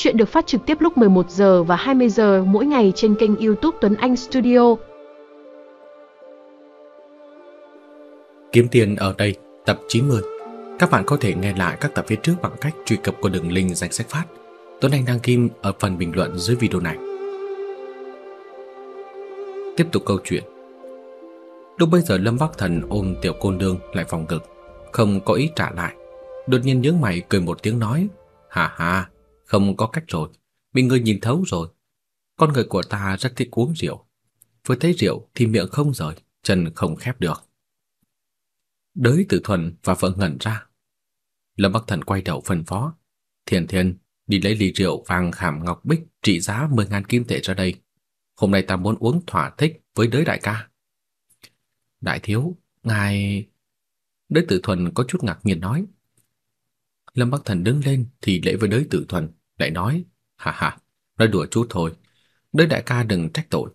Chuyện được phát trực tiếp lúc 11 giờ và 20 giờ mỗi ngày trên kênh YouTube Tuấn Anh Studio. Kiếm tiền ở đây, tập 90. Các bạn có thể nghe lại các tập phía trước bằng cách truy cập qua đường link danh sách phát. Tuấn Anh đăng kim ở phần bình luận dưới video này. Tiếp tục câu chuyện. Lúc bây giờ Lâm Bắc Thần ôm tiểu côn đương lại phòng ngực, không có ý trả lại. Đột nhiên nhướng mày cười một tiếng nói, "Hà hà, không có cách rồi, bị người nhìn thấu rồi. Con người của ta rất thích uống rượu. Vừa thấy rượu thì miệng không rời, chân không khép được." Đới Tử Thuần và vợ ngẩn ra. Lâm Bắc Thần quay đầu phân phó, "Thiền Thiền, đi lấy ly rượu vàng khảm ngọc bích trị giá 10.000 kim tệ ra đây. Hôm nay ta muốn uống thỏa thích với đới đại ca." Đại thiếu, ngài Đới Tử Thuần có chút ngạc nhiên nói. Lâm Bắc Thần đứng lên thì lễ với Đới Tử Thuần, lại nói, "Ha ha, nói đùa chút thôi, Đới đại ca đừng trách tội.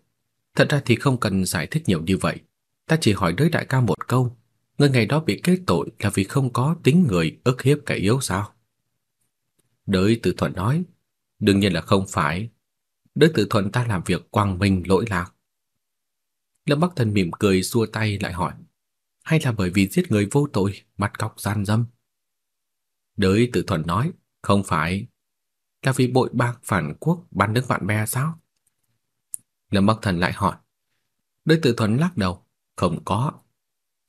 Thật ra thì không cần giải thích nhiều như vậy, ta chỉ hỏi Đới đại ca một câu, người ngày đó bị kết tội là vì không có tính người ức hiếp kẻ yếu sao?" Đới Tử thuận nói, "Đương nhiên là không phải. Đới Tử thuận ta làm việc quang minh lỗi lạc." Lâm Bắc Thần mỉm cười xua tay lại hỏi, hay là bởi vì giết người vô tội, bắt cọc gian dâm? Đới Tử thuận nói, không phải, là vì bội bạc phản quốc bắn nước bạn bè sao? Lâm Bắc Thần lại hỏi. Đối Tử Thuần lắc đầu, không có.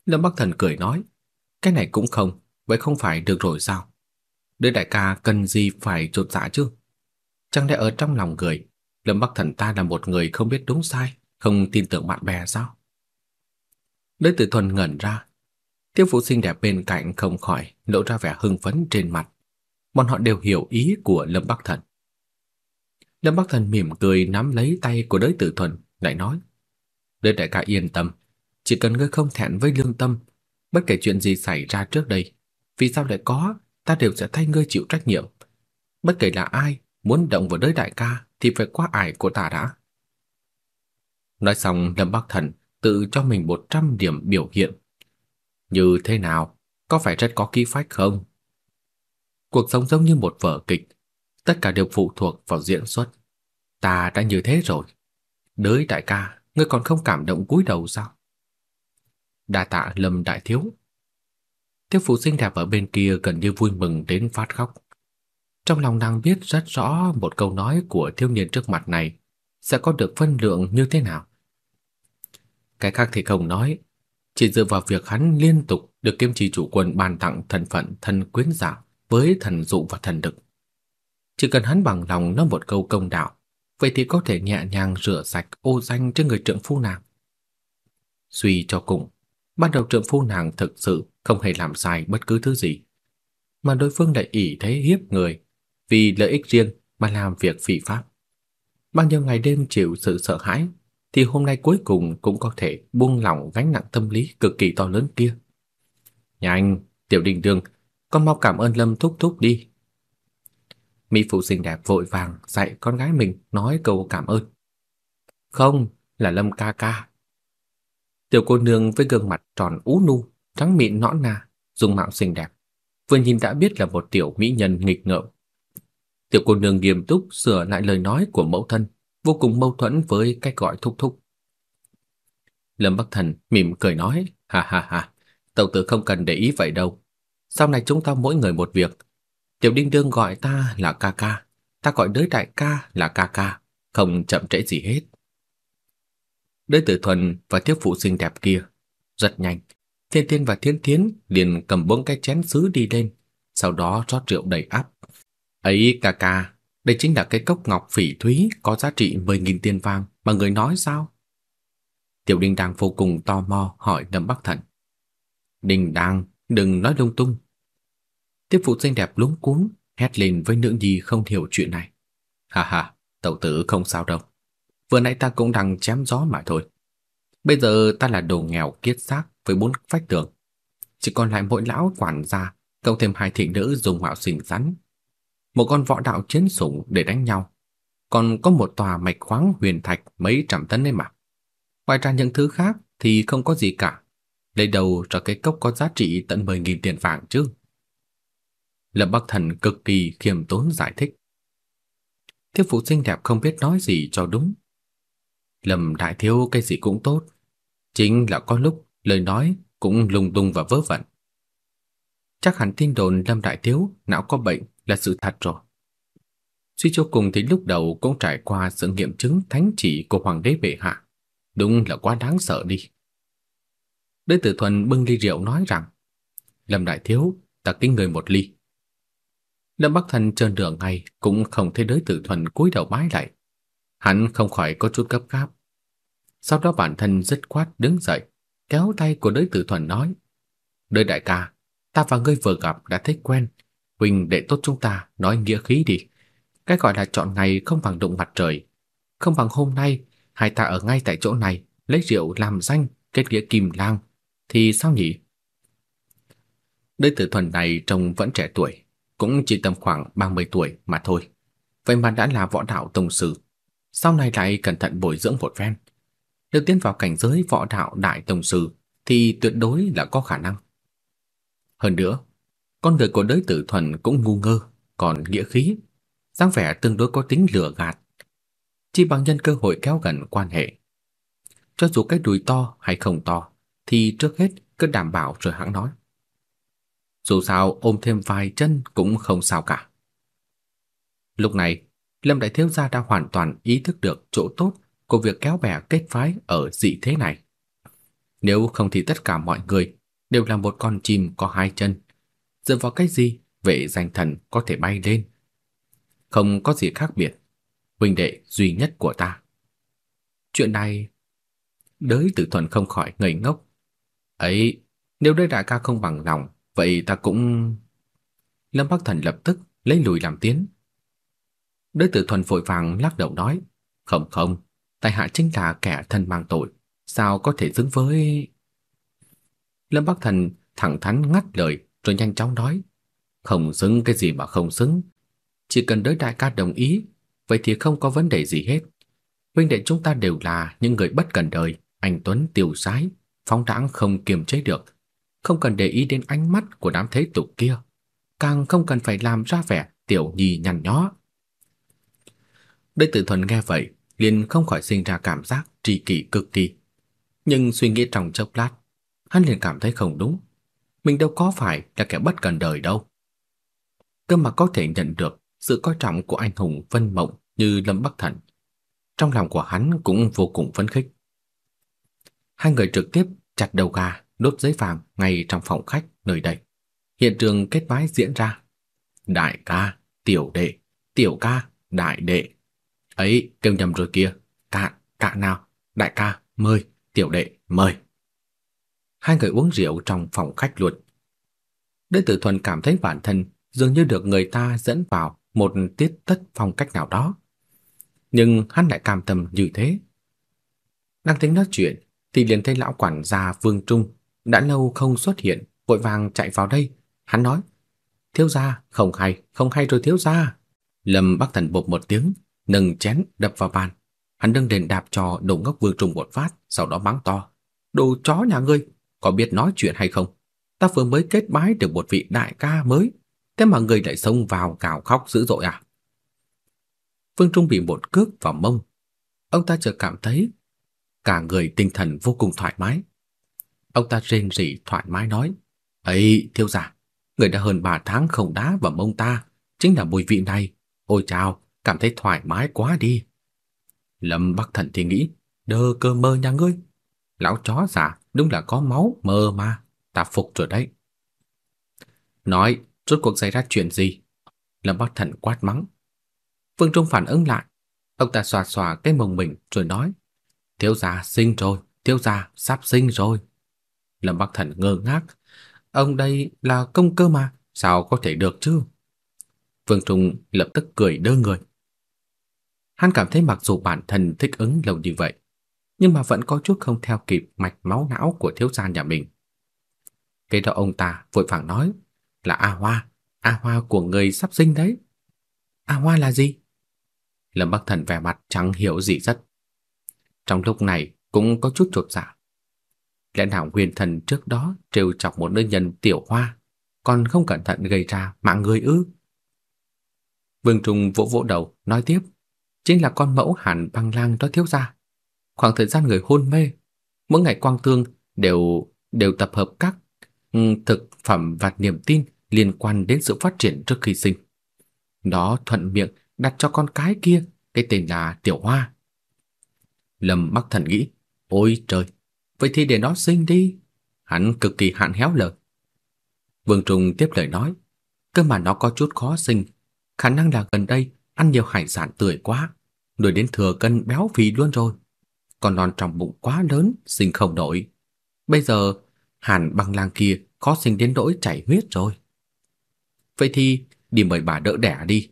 Lâm Bắc Thần cười nói, cái này cũng không, vậy không phải được rồi sao? Đới đại ca cần gì phải trột dạ chứ? Chẳng lẽ ở trong lòng người, Lâm Bắc Thần ta là một người không biết đúng sai, không tin tưởng bạn bè sao? Đới Tử Thuần ngẩn ra. Tiêu phụ xinh đẹp bên cạnh không khỏi lộ ra vẻ hưng phấn trên mặt. Bọn họ đều hiểu ý của Lâm Bắc Thần. Lâm Bắc Thần mỉm cười nắm lấy tay của Đới Tử Thuần, lại nói: "Đới đại ca yên tâm, chỉ cần ngươi không thẹn với lương tâm, bất kể chuyện gì xảy ra trước đây, vì sao lại có, ta đều sẽ thay ngươi chịu trách nhiệm. Bất kể là ai muốn động vào Đới đại ca thì phải qua ải của ta đã." Nói xong, Lâm Bắc Thần tự cho mình 100 điểm biểu hiện. Như thế nào? Có phải rất có khí phách không? Cuộc sống giống như một vở kịch, tất cả đều phụ thuộc vào diễn xuất. Ta đã như thế rồi. Đới đại ca, ngươi còn không cảm động cúi đầu sao? Đa tạ Lâm đại thiếu. Tiêu phụ xinh đẹp ở bên kia gần như vui mừng đến phát khóc. Trong lòng nàng biết rất rõ một câu nói của thiếu niên trước mặt này sẽ có được phân lượng như thế nào. Cái khác thì không nói, chỉ dựa vào việc hắn liên tục được kiêm trì chủ quân ban tặng thân phận thân quyến giả với thần dụ và thần lực. Chỉ cần hắn bằng lòng nói một câu công đạo, vậy thì có thể nhẹ nhàng rửa sạch ô danh cho người trượng phu nàng. Suy cho cùng, ban đầu trượng phu nàng thực sự không hề làm sai bất cứ thứ gì, mà đối phương lại ỷ thế hiếp người, vì lợi ích riêng mà làm việc phi pháp. Bao nhiêu ngày đêm chịu sự sợ hãi thì hôm nay cuối cùng cũng có thể buông lỏng gánh nặng tâm lý cực kỳ to lớn kia. Nhanh, Tiểu Đình Đường, con mau cảm ơn Lâm thúc thúc đi. Mỹ phụ xinh đẹp vội vàng dạy con gái mình nói câu cảm ơn. Không, là Lâm ca ca. Tiểu cô nương với gương mặt tròn ú nu, trắng mịn nõn nà, dung mạo xinh đẹp, vừa nhìn đã biết là một tiểu mỹ nhân nghịch ngợm. Tiểu cô nương nghiêm túc sửa lại lời nói của mẫu thân, vô cùng mâu thuẫn với cách gọi thúc thúc. Lâm Bắc Thần mỉm cười nói, ha ha ha, tàu tử không cần để ý vậy đâu. Sau này chúng ta mỗi người một việc. Tiểu Đinh Đương gọi ta là ca ca, ta gọi đới đại ca là ca ca, không chậm trễ gì hết. Đới tử thuần và tiếp phụ xinh đẹp kia, rất nhanh. Thiên Thiên và Thiên Thiến liền cầm bốn cái chén sứ đi lên, sau đó rót rượu đầy áp. Ấy ca ca, đây chính là cái cốc ngọc phỉ thúy có giá trị 10.000 tiền vàng mà người nói sao? Tiểu Đinh đang vô cùng tò mò hỏi Lâm Bắc Thần. Đinh đang, đừng nói lung tung. Tiếp phụ xinh đẹp lúng cuống, hét lên với nữ nhi không hiểu chuyện này. Ha ha, tẩu tử không sao đâu. Vừa nãy ta cũng đang chém gió mà thôi. Bây giờ ta là đồ nghèo kiết xác với bốn phách tường. Chỉ còn lại mỗi lão quản gia, cộng thêm hai thị nữ dùng mạo xinh xắn, một con võ đạo chiến sủng để đánh nhau, còn có một tòa mạch khoáng huyền thạch mấy trăm tấn đấy mà. Ngoài ra những thứ khác thì không có gì cả. Lấy đầu cho cái cốc có giá trị tận 10.000 tiền vàng chứ. Lâm Bắc Thần cực kỳ khiêm tốn giải thích. Thiếu phụ xinh đẹp không biết nói gì cho đúng. Lâm đại thiếu cái gì cũng tốt, chính là có lúc lời nói cũng lung tung và vớ vẩn. Chắc hẳn tin đồn Lâm đại thiếu não có bệnh là sự thật rồi. Suy cho cùng thì lúc đầu cũng trải qua sự nghiệm chứng thánh chỉ của hoàng đế bệ hạ, đúng là quá đáng sợ đi. Đế tử thuần bưng ly rượu nói rằng, Lâm đại thiếu, ta kính người một ly. Lâm Bắc Thần trơn đường ngay cũng không thấy đối tử thuần cúi đầu bái lại. Hắn không khỏi có chút gấp gáp. Sau đó bản thân dứt khoát đứng dậy, kéo tay của đối tử thuần nói. Đới đại ca, ta và ngươi vừa gặp đã thích quen. huỳnh đệ tốt chúng ta nói nghĩa khí đi. Cái gọi là chọn ngày không bằng đụng mặt trời. Không bằng hôm nay, hai ta ở ngay tại chỗ này, lấy rượu làm danh, kết nghĩa kim lang. Thì sao nhỉ? đối tử thuần này trông vẫn trẻ tuổi, cũng chỉ tầm khoảng 30 tuổi mà thôi. Vậy mà đã là võ đạo tông sư, sau này lại cẩn thận bồi dưỡng một phen. được tiến vào cảnh giới võ đạo đại tông sư thì tuyệt đối là có khả năng. Hơn nữa, con người của đới tử thuần cũng ngu ngơ, còn nghĩa khí, dáng vẻ tương đối có tính lừa gạt. Chỉ bằng nhân cơ hội kéo gần quan hệ. Cho dù cái đùi to hay không to, thì trước hết cứ đảm bảo rồi hãng nói. Dù sao ôm thêm vài chân cũng không sao cả. Lúc này, Lâm Đại Thiếu Gia đã hoàn toàn ý thức được chỗ tốt của việc kéo bè kết phái ở dị thế này. Nếu không thì tất cả mọi người đều là một con chim có hai chân. Dựa vào cái gì vệ danh thần có thể bay lên? Không có gì khác biệt. Huynh đệ duy nhất của ta. Chuyện này... Đới tử thuần không khỏi ngây ngốc. Ấy, nếu đới đại ca không bằng lòng, Vậy ta cũng... Lâm Bắc Thần lập tức lấy lùi làm tiến. đối tử thuần vội vàng lắc đầu nói, không không, tại hạ chính là kẻ thân mang tội, sao có thể xứng với... Lâm Bắc Thần thẳng thắn ngắt lời rồi nhanh chóng nói, không xứng cái gì mà không xứng, chỉ cần đối đại ca đồng ý, vậy thì không có vấn đề gì hết. Huynh đệ chúng ta đều là những người bất cần đời, anh Tuấn tiêu sái, phóng đãng không kiềm chế được, không cần để ý đến ánh mắt của đám thế tục kia, càng không cần phải làm ra vẻ tiểu nhì nhăn nhó. Đế tử thuần nghe vậy, liền không khỏi sinh ra cảm giác tri kỷ cực kỳ. Nhưng suy nghĩ trong chốc lát, hắn liền cảm thấy không đúng. Mình đâu có phải là kẻ bất cần đời đâu. Cơ mà có thể nhận được sự coi trọng của anh hùng vân mộng như Lâm Bắc Thần. Trong lòng của hắn cũng vô cùng phấn khích. Hai người trực tiếp chặt đầu gà đốt giấy vàng ngay trong phòng khách nơi đây. Hiện trường kết bái diễn ra. Đại ca, tiểu đệ, tiểu ca, đại đệ. Ấy, kêu nhầm rồi kia. Cạn, cạn nào. Đại ca, mời, tiểu đệ, mời. Hai người uống rượu trong phòng khách luôn. Đế tử thuần cảm thấy bản thân dường như được người ta dẫn vào một tiết tất phong cách nào đó. Nhưng hắn lại cam tâm như thế. Đang tính nói chuyện thì liền thấy lão quản gia Vương Trung đã lâu không xuất hiện, vội vàng chạy vào đây. Hắn nói, thiếu gia, không hay, không hay rồi thiếu gia. Lâm Bắc Thần bột một tiếng, nâng chén đập vào bàn. Hắn đương đền đạp cho đồ ngốc vương trùng một phát, sau đó mắng to. Đồ chó nhà ngươi, có biết nói chuyện hay không? Ta vừa mới kết bái được một vị đại ca mới, thế mà người lại xông vào gào khóc dữ dội à? Vương Trung bị một cước vào mông. Ông ta chợt cảm thấy cả người tinh thần vô cùng thoải mái. Ông ta rên rỉ thoải mái nói, ấy thiếu gia, người đã hơn 3 tháng không đá vào mông ta, chính là mùi vị này. Ôi chào, cảm thấy thoải mái quá đi. Lâm Bắc Thần thì nghĩ, đơ cơ mơ nhà ngươi. Lão chó giả đúng là có máu mơ mà, ta phục rồi đấy. Nói, rốt cuộc xảy ra chuyện gì? Lâm Bắc Thần quát mắng. Phương Trung phản ứng lại, ông ta xòa xòa cái mông mình rồi nói, thiếu gia sinh rồi, thiếu gia sắp sinh rồi. Lâm Bắc Thần ngơ ngác. Ông đây là công cơ mà, sao có thể được chứ? Vương Trung lập tức cười đơ người. Hắn cảm thấy mặc dù bản thân thích ứng lâu như vậy, nhưng mà vẫn có chút không theo kịp mạch máu não của thiếu gia nhà mình. Kế đó ông ta vội vàng nói là A Hoa, A Hoa của người sắp sinh đấy. A Hoa là gì? Lâm Bắc Thần vẻ mặt chẳng hiểu gì rất. Trong lúc này cũng có chút chột dạ. Lẽ nào huyền thần trước đó trêu chọc một nữ nhân tiểu hoa, còn không cẩn thận gây ra mạng người ư? Vương Trung vỗ vỗ đầu, nói tiếp, chính là con mẫu Hàn Băng Lang đó thiếu gia. Khoảng thời gian người hôn mê, mỗi ngày Quang Tương đều đều tập hợp các ừ, thực phẩm và niềm tin liên quan đến sự phát triển trước khi sinh. Nó thuận miệng đặt cho con cái kia cái tên là Tiểu Hoa. Lâm Bắc Thần nghĩ, ôi trời, vậy thì để nó sinh đi. Hắn cực kỳ hạn héo lời. Vương Trung tiếp lời nói, cơ mà nó có chút khó sinh, khả năng là gần đây ăn nhiều hải sản tươi quá, nuôi đến thừa cân béo phì luôn rồi. Còn non trong bụng quá lớn, sinh không nổi. Bây giờ, Hàn băng lang kia khó sinh đến nỗi chảy huyết rồi. Vậy thì đi mời bà đỡ đẻ đi.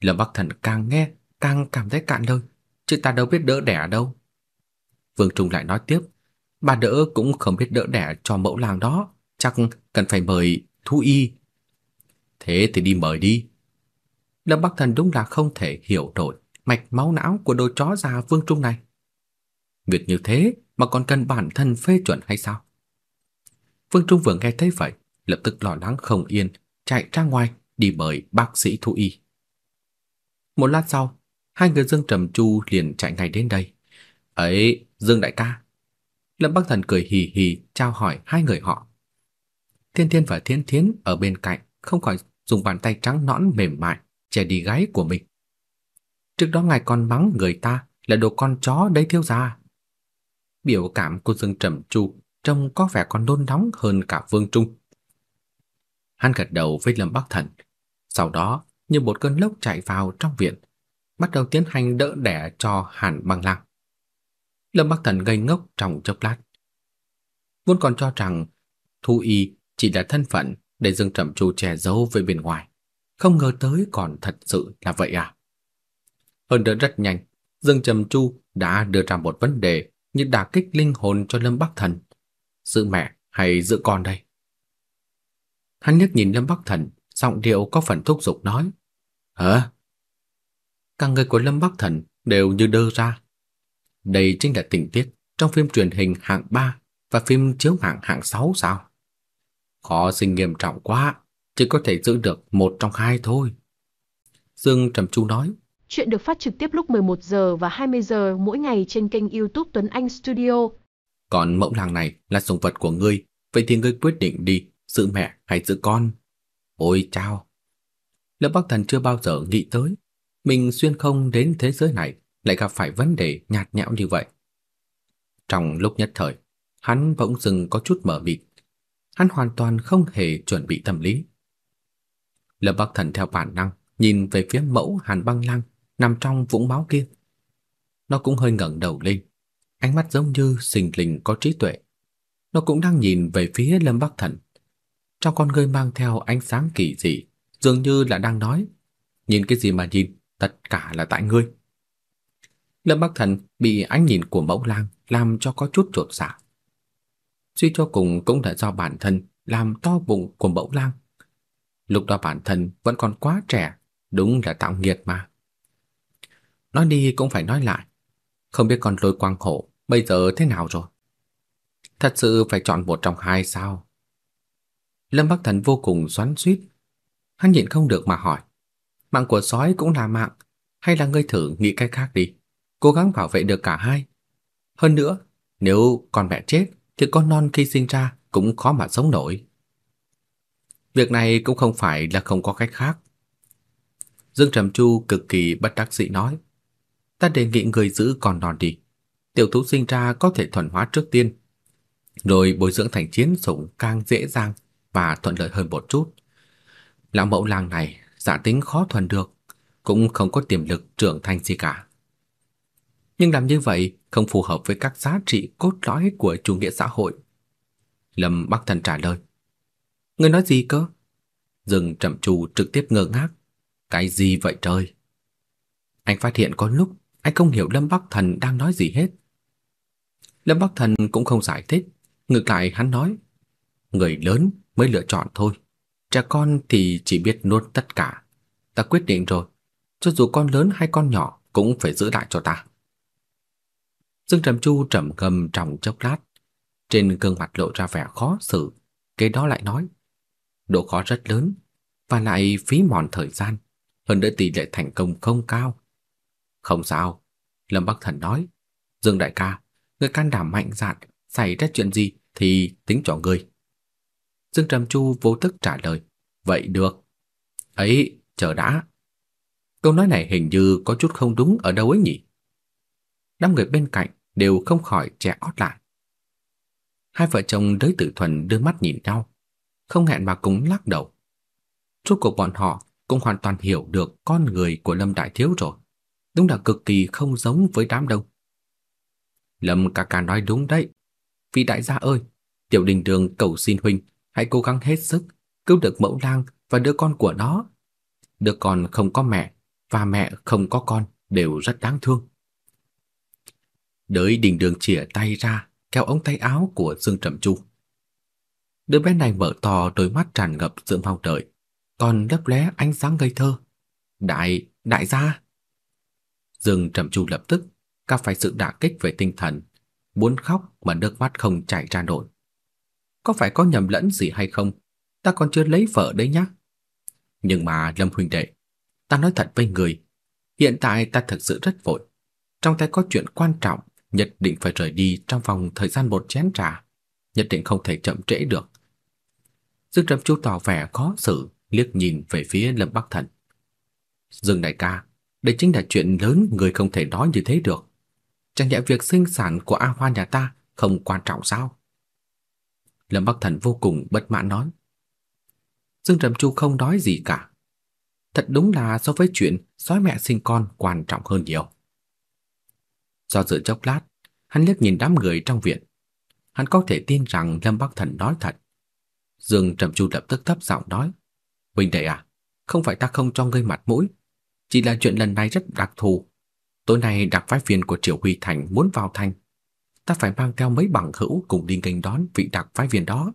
Lâm Bắc Thần càng nghe càng cảm thấy cạn lời, chứ ta đâu biết đỡ đẻ đâu. Vương Trung lại nói tiếp, bà đỡ cũng không biết đỡ đẻ cho mẫu làng đó, chắc cần phải mời thú y. Thế thì đi mời đi. Lâm Bắc Thần đúng là không thể hiểu nổi mạch máu não của đồ chó già Vương Trung này. Việc như thế mà còn cần bản thân phê chuẩn hay sao? Vương Trung vừa nghe thấy vậy, lập tức lo lắng không yên, chạy ra ngoài đi mời bác sĩ thú y. Một lát sau, hai người Dương Trầm Chu liền chạy ngay đến đây. "Ấy, Dương đại ca." Lâm Bắc Thần cười hì hì chào hỏi hai người họ. Thiên Thiên và Thiên Thiến ở bên cạnh không khỏi dùng bàn tay trắng nõn mềm mại che đi gáy của mình. Trước đó ngài còn mắng người ta là đồ con chó đấy thiếu gia. Biểu cảm của Dương Trầm Chu trông có vẻ còn nôn nóng hơn cả Vương Trung. Hắn gật đầu với Lâm Bắc Thần, sau đó như một cơn lốc chạy vào trong viện, bắt đầu tiến hành đỡ đẻ cho Hàn Băng Lang. Lâm Bắc Thần ngây ngốc trong chốc lát. Vốn còn cho rằng Thu Y chỉ là thân phận để Dương Trầm Chu che giấu với bên ngoài, không ngờ tới còn thật sự là vậy à. Hơn nữa rất nhanh, Dương Trầm Chu đã đưa ra một vấn đề như đả kích linh hồn cho Lâm Bắc Thần. Giữ mẹ hay giữ con đây? Hắn nhất nhìn Lâm Bắc Thần, giọng điệu có phần thúc giục nói. Hả? Cả người của Lâm Bắc Thần đều như đơ ra. Đây chính là tình tiết trong phim truyền hình hạng 3 và phim chiếu hạng hạng 6 sao? Khó sinh nghiêm trọng quá, chỉ có thể giữ được một trong hai thôi. Dương Trầm Chu nói. Chuyện được phát trực tiếp lúc 11 giờ và 20 giờ mỗi ngày trên kênh YouTube Tuấn Anh Studio. Còn mẫu làng này là sủng vật của ngươi, vậy thì ngươi quyết định đi, giữ mẹ hay giữ con? Ôi chao! Lâm Bắc Thần chưa bao giờ nghĩ tới, mình xuyên không đến thế giới này lại gặp phải vấn đề nhạt nhẽo như vậy. Trong lúc nhất thời, hắn bỗng dừng có chút mở mịt. Hắn hoàn toàn không hề chuẩn bị tâm lý. Lâm Bắc Thần theo bản năng nhìn về phía mẫu Hàn Băng lăng nằm trong vũng máu kia. Nó cũng hơi ngẩng đầu lên, ánh mắt giống như sinh linh có trí tuệ. Nó cũng đang nhìn về phía Lâm Bắc Thần. Trong con ngươi mang theo ánh sáng kỳ dị, dường như là đang nói, nhìn cái gì mà nhìn, tất cả là tại ngươi. Lâm Bắc Thần bị ánh nhìn của mẫu lang làm cho có chút trột dạ. Suy cho cùng cũng là do bản thân làm to bụng của mẫu lang. Lúc đó bản thân vẫn còn quá trẻ, đúng là tạo nghiệt mà. Nói đi cũng phải nói lại, không biết con lôi quang hổ bây giờ thế nào rồi. Thật sự phải chọn một trong hai sao? Lâm Bắc Thần vô cùng xoắn xuýt, hắn nhịn không được mà hỏi, mạng của sói cũng là mạng, hay là ngươi thử nghĩ cách khác đi, cố gắng bảo vệ được cả hai. Hơn nữa, nếu con mẹ chết thì con non khi sinh ra cũng khó mà sống nổi. Việc này cũng không phải là không có cách khác. Dương Trầm Chu cực kỳ bất đắc dĩ nói, ta đề nghị người giữ con non đi. Tiểu thú sinh ra có thể thuần hóa trước tiên, rồi bồi dưỡng thành chiến sủng càng dễ dàng và thuận lợi hơn một chút. Lão mẫu làng này giả tính khó thuần được, cũng không có tiềm lực trưởng thành gì cả. Nhưng làm như vậy không phù hợp với các giá trị cốt lõi của chủ nghĩa xã hội. Lâm Bắc Thần trả lời. Người nói gì cơ? dừng Trầm Trù trực tiếp ngơ ngác. Cái gì vậy trời? Anh phát hiện có lúc anh không hiểu Lâm Bắc Thần đang nói gì hết. Lâm Bắc Thần cũng không giải thích, ngược lại hắn nói, người lớn mới lựa chọn thôi, trẻ con thì chỉ biết nuốt tất cả. Ta quyết định rồi, cho dù con lớn hay con nhỏ cũng phải giữ lại cho ta. Dương Trầm Chu trầm ngâm trong chốc lát, trên gương mặt lộ ra vẻ khó xử, Cái đó lại nói, độ khó rất lớn và lại phí mòn thời gian, hơn nữa tỷ lệ thành công không cao. Không sao, Lâm Bắc Thần nói. Dương đại ca, người can đảm mạnh dạn, xảy ra chuyện gì thì tính cho ngươi. Dương Trầm Chu vô thức trả lời, vậy được. Ấy, chờ đã. Câu nói này hình như có chút không đúng ở đâu ấy nhỉ? Năm người bên cạnh đều không khỏi trẻ ót lại. Hai vợ chồng đới tử thuần đưa mắt nhìn nhau, không hẹn mà cùng lắc đầu. Rốt cuộc bọn họ cũng hoàn toàn hiểu được con người của Lâm Đại Thiếu rồi. Đúng là cực kỳ không giống với đám đông. Lâm ca ca nói đúng đấy. Vị đại gia ơi, tiểu đình đường cầu xin huynh hãy cố gắng hết sức cứu được mẫu lang và đứa con của nó. Đứa con không có mẹ và mẹ không có con đều rất đáng thương. Đới đình đường chìa tay ra, kéo ống tay áo của Dương Trầm Chu. Đứa bé này mở to đôi mắt tràn ngập sự mong đợi, còn lấp lóe ánh sáng ngây thơ. Đại, đại gia! Dương Trầm Chu lập tức gặp phải sự đả kích về tinh thần, muốn khóc mà nước mắt không chảy ra nổi. Có phải có nhầm lẫn gì hay không? Ta còn chưa lấy vợ đấy nhá. Nhưng mà Lâm huynh đệ, ta nói thật với người, hiện tại ta thực sự rất vội. Trong tay có chuyện quan trọng, nhất định phải rời đi trong vòng thời gian một chén trà, nhất định không thể chậm trễ được. Dương Trầm Chu tỏ vẻ khó xử, liếc nhìn về phía Lâm Bắc Thần. Dương đại ca, đây chính là chuyện lớn người không thể nói như thế được. Chẳng nhẽ việc sinh sản của A Hoa nhà ta không quan trọng sao? Lâm Bắc Thần vô cùng bất mãn nói. Dương Trầm Chu không nói gì cả. Thật đúng là so với chuyện sói mẹ sinh con quan trọng hơn nhiều. Do dự chốc lát, hắn liếc nhìn đám người trong viện. Hắn có thể tin rằng Lâm Bắc Thần nói thật. Dương Trầm Chu lập tức thấp giọng nói: "Huynh đệ à, không phải ta không cho ngươi mặt mũi, chỉ là chuyện lần này rất đặc thù. Tối nay đặc phái viên của Triệu Huy Thành muốn vào thành, ta phải mang theo mấy bằng hữu cùng đi nghênh đón vị đặc phái viên đó."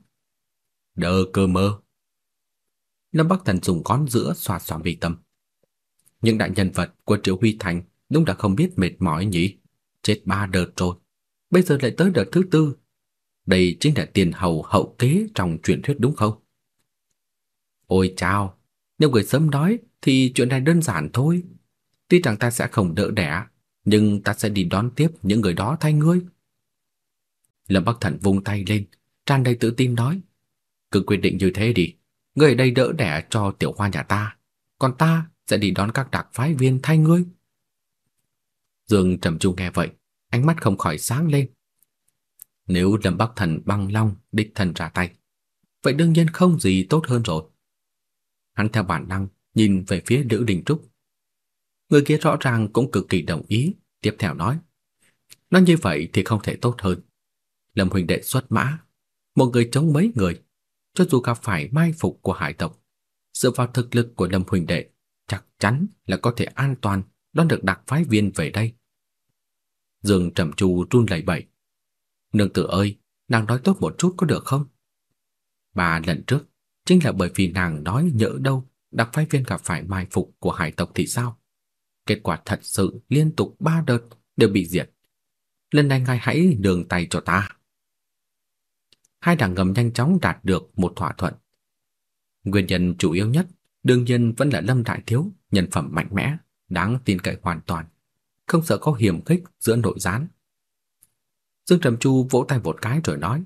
Đờ cơ mơ. Lâm Bắc Thần dùng ngón giữa xoa xoa mi tâm. Những đại nhân vật của Triệu Huy Thành đúng là không biết mệt mỏi nhỉ? Chết ba đợt rồi, bây giờ lại tới đợt thứ tư. Đây chính là tiền hầu hậu kế trong truyền thuyết đúng không? Ôi chao, nếu người sớm nói thì chuyện này đơn giản thôi. Tuy rằng ta sẽ không đỡ đẻ, nhưng ta sẽ đi đón tiếp những người đó thay ngươi. Lâm Bắc Thần vung tay lên, tràn đầy tự tin nói: "Cứ quyết định như thế đi, ngươi ở đây đỡ đẻ cho tiểu hoa nhà ta, còn ta sẽ đi đón các đặc phái viên thay ngươi." Dương Trầm Trung nghe vậy, ánh mắt không khỏi sáng lên. Nếu Lâm Bắc Thần băng long đích thần ra tay, vậy đương nhiên không gì tốt hơn rồi. Hắn theo bản năng nhìn về phía Lữ Đình Trúc. Người kia rõ ràng cũng cực kỳ đồng ý, tiếp theo nói: "Nói như vậy thì không thể tốt hơn. Lâm huynh đệ xuất mã, một người chống mấy người, cho dù gặp phải mai phục của hải tộc, dựa vào thực lực của Lâm huynh đệ, chắc chắn là có thể an toàn đón được đặc phái viên về đây." Dương Trầm Chu run lẩy bẩy. "Nương tử ơi, nàng nói tốt một chút có được không?" Bà lần trước chính là bởi vì nàng nói nhỡ đâu đặc phái viên gặp phải mai phục của hải tộc thì sao? Kết quả thật sự liên tục ba đợt đều bị diệt. Lần này ngài hãy đường tay cho ta. Hai đảng ngầm nhanh chóng đạt được một thỏa thuận. Nguyên nhân chủ yếu nhất đương nhiên vẫn là Lâm Đại Thiếu, nhân phẩm mạnh mẽ, đáng tin cậy hoàn toàn, không sợ có hiểm khích giữa nội gián. Dương Trầm Chu vỗ tay một cái rồi nói: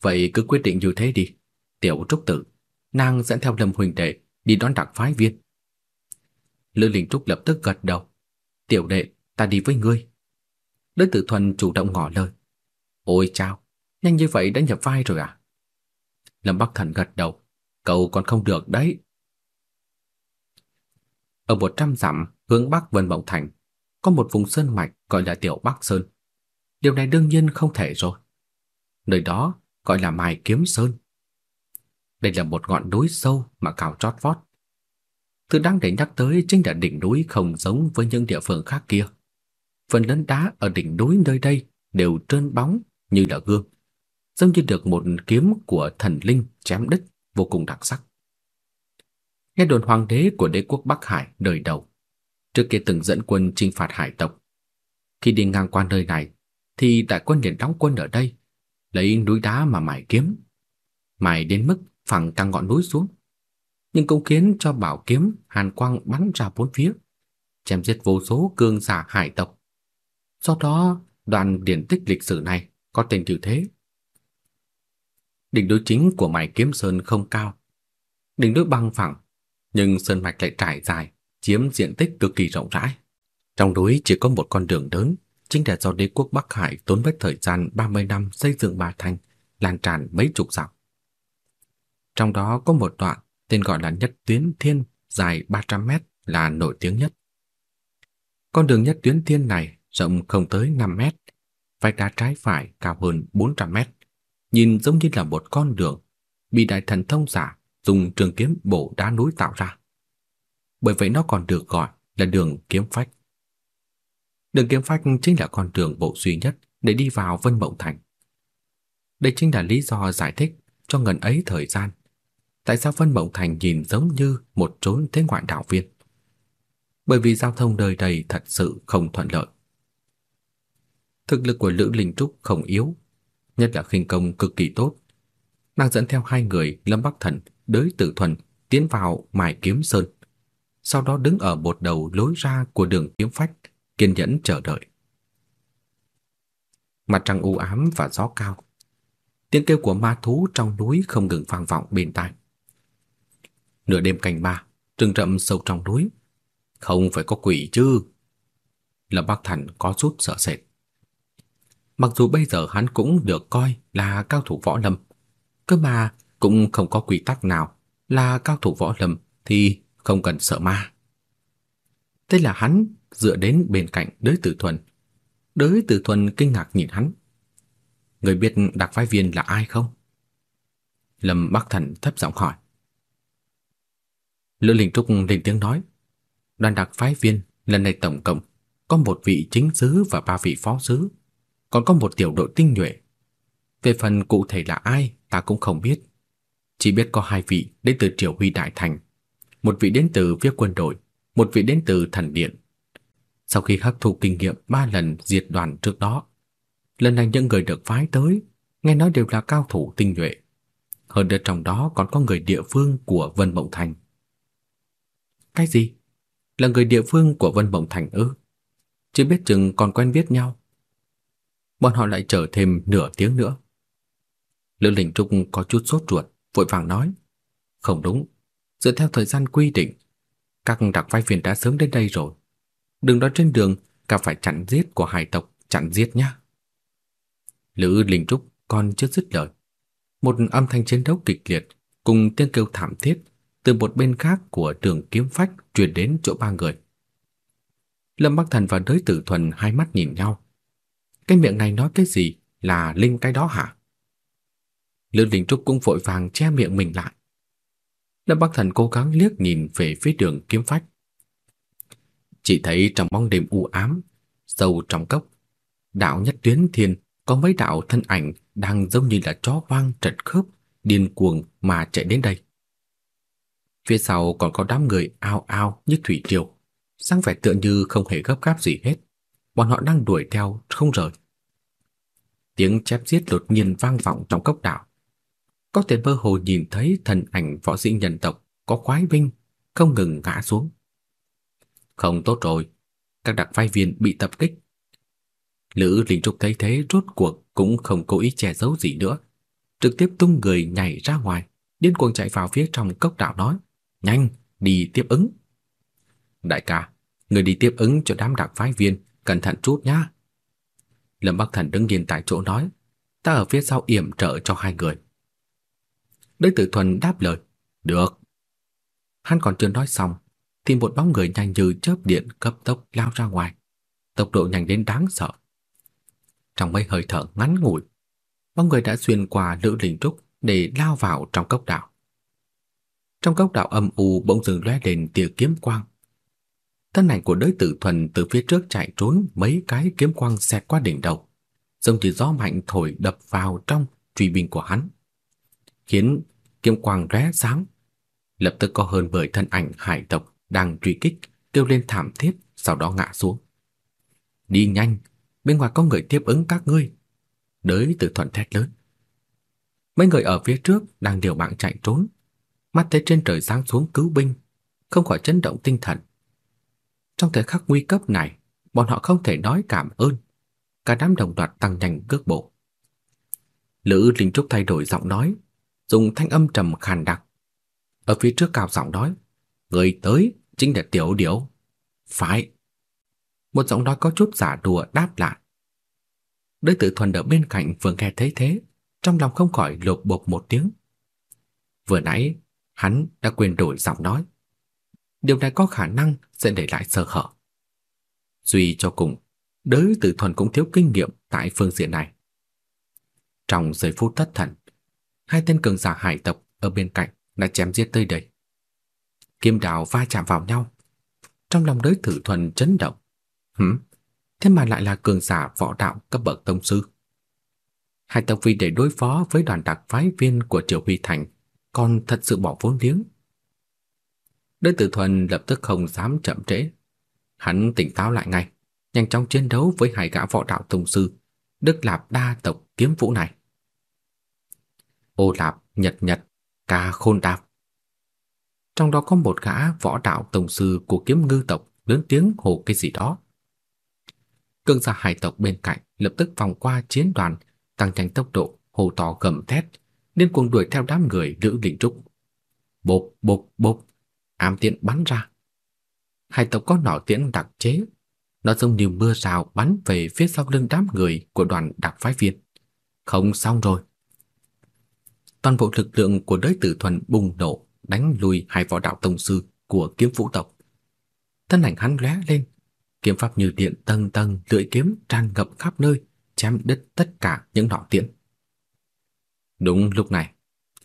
"Vậy cứ quyết định như thế đi, Tiểu Trúc Tử, nàng dẫn theo Lâm huynh đệ đi đón đặc phái viên." Lữ Linh Trúc lập tức gật đầu. "Tiểu đệ, ta đi với ngươi." Đới Tử Thuần chủ động ngỏ lời. "Ôi chao, nhanh như vậy đã nhập vai rồi à?" Lâm Bắc Thần gật đầu, "Cậu còn không được đấy." Ở một trăm dặm hướng bắc Vân Mộng Thành, có một vùng sơn mạch gọi là Tiểu Bắc Sơn. Điều này đương nhiên không thể rồi. Nơi đó gọi là Mai Kiếm Sơn. Đây là một ngọn núi sâu mà cao chót vót. Thứ đang để nhắc tới chính là đỉnh núi không giống với những địa phương khác kia. Phần lớn đá ở đỉnh núi nơi đây đều trơn bóng như là gương, giống như được một kiếm của thần linh chém đứt, vô cùng đặc sắc. Nghe đồn hoàng đế của đế quốc Bắc Hải đời đầu, trước kia từng dẫn quân chinh phạt hải tộc. Khi đi ngang qua nơi này, thì đại quân liền đóng quân ở đây, lấy núi đá mà mài kiếm. Mài đến mức phẳng cả ngọn núi xuống, nhưng cũng khiến cho bảo kiếm hàn quang bắn ra bốn phía. chém giết vô số cương giả hải tộc. Do đó, đoạn điển tích lịch sử này có tên như thế. Đỉnh núi chính của mài Kiếm Sơn không cao, đỉnh núi bằng phẳng, nhưng sơn mạch lại trải dài, chiếm diện tích cực kỳ rộng rãi. Trong núi chỉ có một con đường lớn, chính là do đế quốc Bắc Hải tốn mất thời gian 30 năm xây dựng mà thành, lan tràn mấy chục dặm. Trong đó có một đoạn tên gọi là Nhất Tuyến Thiên, dài 300 mét là nổi tiếng nhất. Con đường Nhất Tuyến Thiên này rộng không tới 5 mét, vách đá trái phải cao hơn 400 mét, nhìn giống như là một con đường bị đại thần thông giả dùng trường kiếm bổ đá núi tạo ra. Bởi vậy nó còn được gọi là đường kiếm phách. Đường kiếm phách chính là con đường bộ duy nhất để đi vào Vân Mộng Thành. Đây chính là lý do giải thích cho ngần ấy thời gian tại sao Vân Mộng Thành nhìn giống như một chốn thế ngoại đảo viên. Bởi vì giao thông đời đầy thật sự không thuận lợi. Thực lực của Lữ Linh Trúc không yếu, nhất là khinh công cực kỳ tốt. Nàng dẫn theo hai người Lâm Bắc Thần, Đới Tử Thuần tiến vào Mài Kiếm Sơn, sau đó đứng ở một đầu lối ra của đường kiếm phách, kiên nhẫn chờ đợi. Mặt trăng u ám và gió cao. Tiếng kêu của ma thú trong núi không ngừng vang vọng bên tai. Nửa đêm canh ba, rừng rậm sâu trong núi. Không phải có quỷ chứ? Lâm Bắc thành có chút sợ sệt. Mặc dù bây giờ hắn cũng được coi là cao thủ võ lâm, cơ mà cũng không có quy tắc nào là cao thủ võ lâm thì không cần sợ ma. Thế là hắn dựa đến bên cạnh Đới Tử Thuần. Đới Tử Thuần kinh ngạc nhìn hắn. Người biết đặc phái viên là ai không? Lâm Bắc Thần thấp giọng hỏi. Lữ Linh Trúc lên tiếng nói, đoàn đặc phái viên lần này tổng cộng có một vị chính sứ và ba vị phó sứ, còn có một tiểu đội tinh nhuệ. Về phần cụ thể là ai, ta cũng không biết. Chỉ biết có hai vị đến từ Triều Huy Đại Thành, một vị đến từ phía quân đội, một vị đến từ thần điện. Sau khi hấp thụ kinh nghiệm ba lần diệt đoàn trước đó, lần này những người được phái tới, nghe nói đều là cao thủ tinh nhuệ. Hơn nữa trong đó còn có người địa phương của Vân Mộng Thành. Cái gì? Là người địa phương của Vân Mộng Thành ư? Chưa biết chừng còn quen biết nhau. Bọn họ lại chờ thêm nửa tiếng nữa. Lữ Linh Trúc có chút sốt ruột, vội vàng nói. Không đúng, dựa theo thời gian quy định, các đặc phái viên đã sớm đến đây rồi. Đừng nói trên đường cả phải chặn giết của hải tộc, chặn giết nhá. Lữ Linh Trúc còn chưa dứt lời. Một âm thanh chiến đấu kịch liệt cùng tiếng kêu thảm thiết từ một bên khác của đường kiếm phách truyền đến chỗ ba người. Lâm Bắc Thần và Đới Tử Thuần hai mắt nhìn nhau. Cái miệng này nói cái gì là linh cái đó hả? Lữ Linh Trúc cũng vội vàng che miệng mình lại. Lâm Bắc Thần cố gắng liếc nhìn về phía đường kiếm phách. Chỉ thấy trong bóng đêm u ám, sâu trong cốc, đạo nhất tuyến thiên có mấy đạo thân ảnh đang giống như là chó hoang trật khớp, điên cuồng mà chạy đến đây. Phía sau còn có đám người ao ao như thủy triều, sáng vẻ tựa như không hề gấp gáp gì hết. Bọn họ đang đuổi theo không rời. Tiếng chém giết đột nhiên vang vọng trong cốc đạo. Có thể mơ hồ nhìn thấy thần ảnh võ sĩ nhân tộc có khoái binh không ngừng ngã xuống. Không tốt rồi, các đặc phái viên bị tập kích. Lữ Linh Trúc thấy thế rốt cuộc cũng không cố ý che giấu gì nữa, trực tiếp tung người nhảy ra ngoài, điên cuồng chạy vào phía trong cốc đạo nói: Nhanh, đi tiếp ứng. Đại ca, người đi tiếp ứng cho đám đặc phái viên, cẩn thận chút nhá. Lâm Bắc Thần đứng yên tại chỗ nói, ta ở phía sau yểm trợ cho hai người. Đới Tử Thuần đáp lời, được. Hắn còn chưa nói xong, thì một bóng người nhanh như chớp điện cấp tốc lao ra ngoài, tốc độ nhanh đến đáng sợ. Trong mấy hơi thở ngắn ngủi, bóng người đã xuyên qua lữ linh trúc để lao vào trong cốc đạo. Trong cốc đạo âm u bỗng dừng lóe lên tia kiếm quang. Thân ảnh của đới tử thuần từ phía trước chạy trốn mấy cái kiếm quang xẹt qua đỉnh đầu, giống như gió mạnh thổi đập vào trong truy binh của hắn, khiến kiếm quang rẽ sáng. Lập tức có hơn mười thân ảnh hải tộc đang truy kích kêu lên thảm thiết, sau đó ngã xuống. Đi nhanh, bên ngoài có người tiếp ứng các ngươi. Đới tử thuận thét lớn. Mấy người ở phía trước đang điều mạng chạy trốn, mắt thấy trên trời giáng xuống cứu binh, không khỏi chấn động tinh thần. Trong thời khắc nguy cấp này, bọn họ không thể nói cảm ơn. Cả đám đồng loạt tăng nhanh cước bộ. Lữ Linh Trúc thay đổi giọng nói, dùng thanh âm trầm khàn đặc. Ở phía trước cao giọng nói, người tới chính là Tiểu Điểu. Phải. Một giọng nói có chút giả đùa đáp lại. Đới tử thuần ở bên cạnh vừa nghe thấy thế, trong lòng không khỏi lột bột một tiếng. Vừa nãy, hắn đã quên đổi giọng nói. Điều này có khả năng sẽ để lại sơ hở. Duy cho cùng, đới tử thuần cũng thiếu kinh nghiệm tại phương diện này. Trong giây phút thất thần, hai tên cường giả hải tộc ở bên cạnh đã chém giết tới đây. kiếm đào va chạm vào nhau. Trong lòng đối tử thuần chấn động. Hửm, thế mà lại là cường giả võ đạo cấp bậc tông sư. hải tộc vì để đối phó với đoàn đặc phái viên của Triều Huy Thành còn thật sự bỏ vốn liếng. Đối tử thuần lập tức không dám chậm trễ. Hắn tỉnh táo lại ngay, nhanh chóng chiến đấu với hai gã võ đạo tông sư, Đức Lạp đa tộc kiếm vũ này. Ô Lạp, Nhật Nhật, Ca Khôn Đạp. Trong đó có một gã võ đạo tông sư của kiếm ngư tộc lớn tiếng hồ cái gì đó. Cương gia hải tộc bên cạnh lập tức vòng qua chiến đoàn, tăng nhanh tốc độ, hồ to gầm thét, điên cuồng đuổi theo đám người Lữ Linh Trúc. Bộp bộp bộp, ám tiện bắn ra. Hải tộc có nỏ tiễn đặc chế, nó giống như mưa rào bắn về phía sau lưng đám người của đoàn đặc phái viên. Không xong rồi. Toàn bộ lực lượng của đới tử thuần bùng nổ, đánh lùi hai võ đạo tông sư của kiếm vũ tộc. Thân ảnh hắn lóe lên, kiếm pháp như điện tầng tầng lưỡi kiếm tràn ngập khắp nơi, chém đứt tất cả những nỏ tiễn. Đúng lúc này,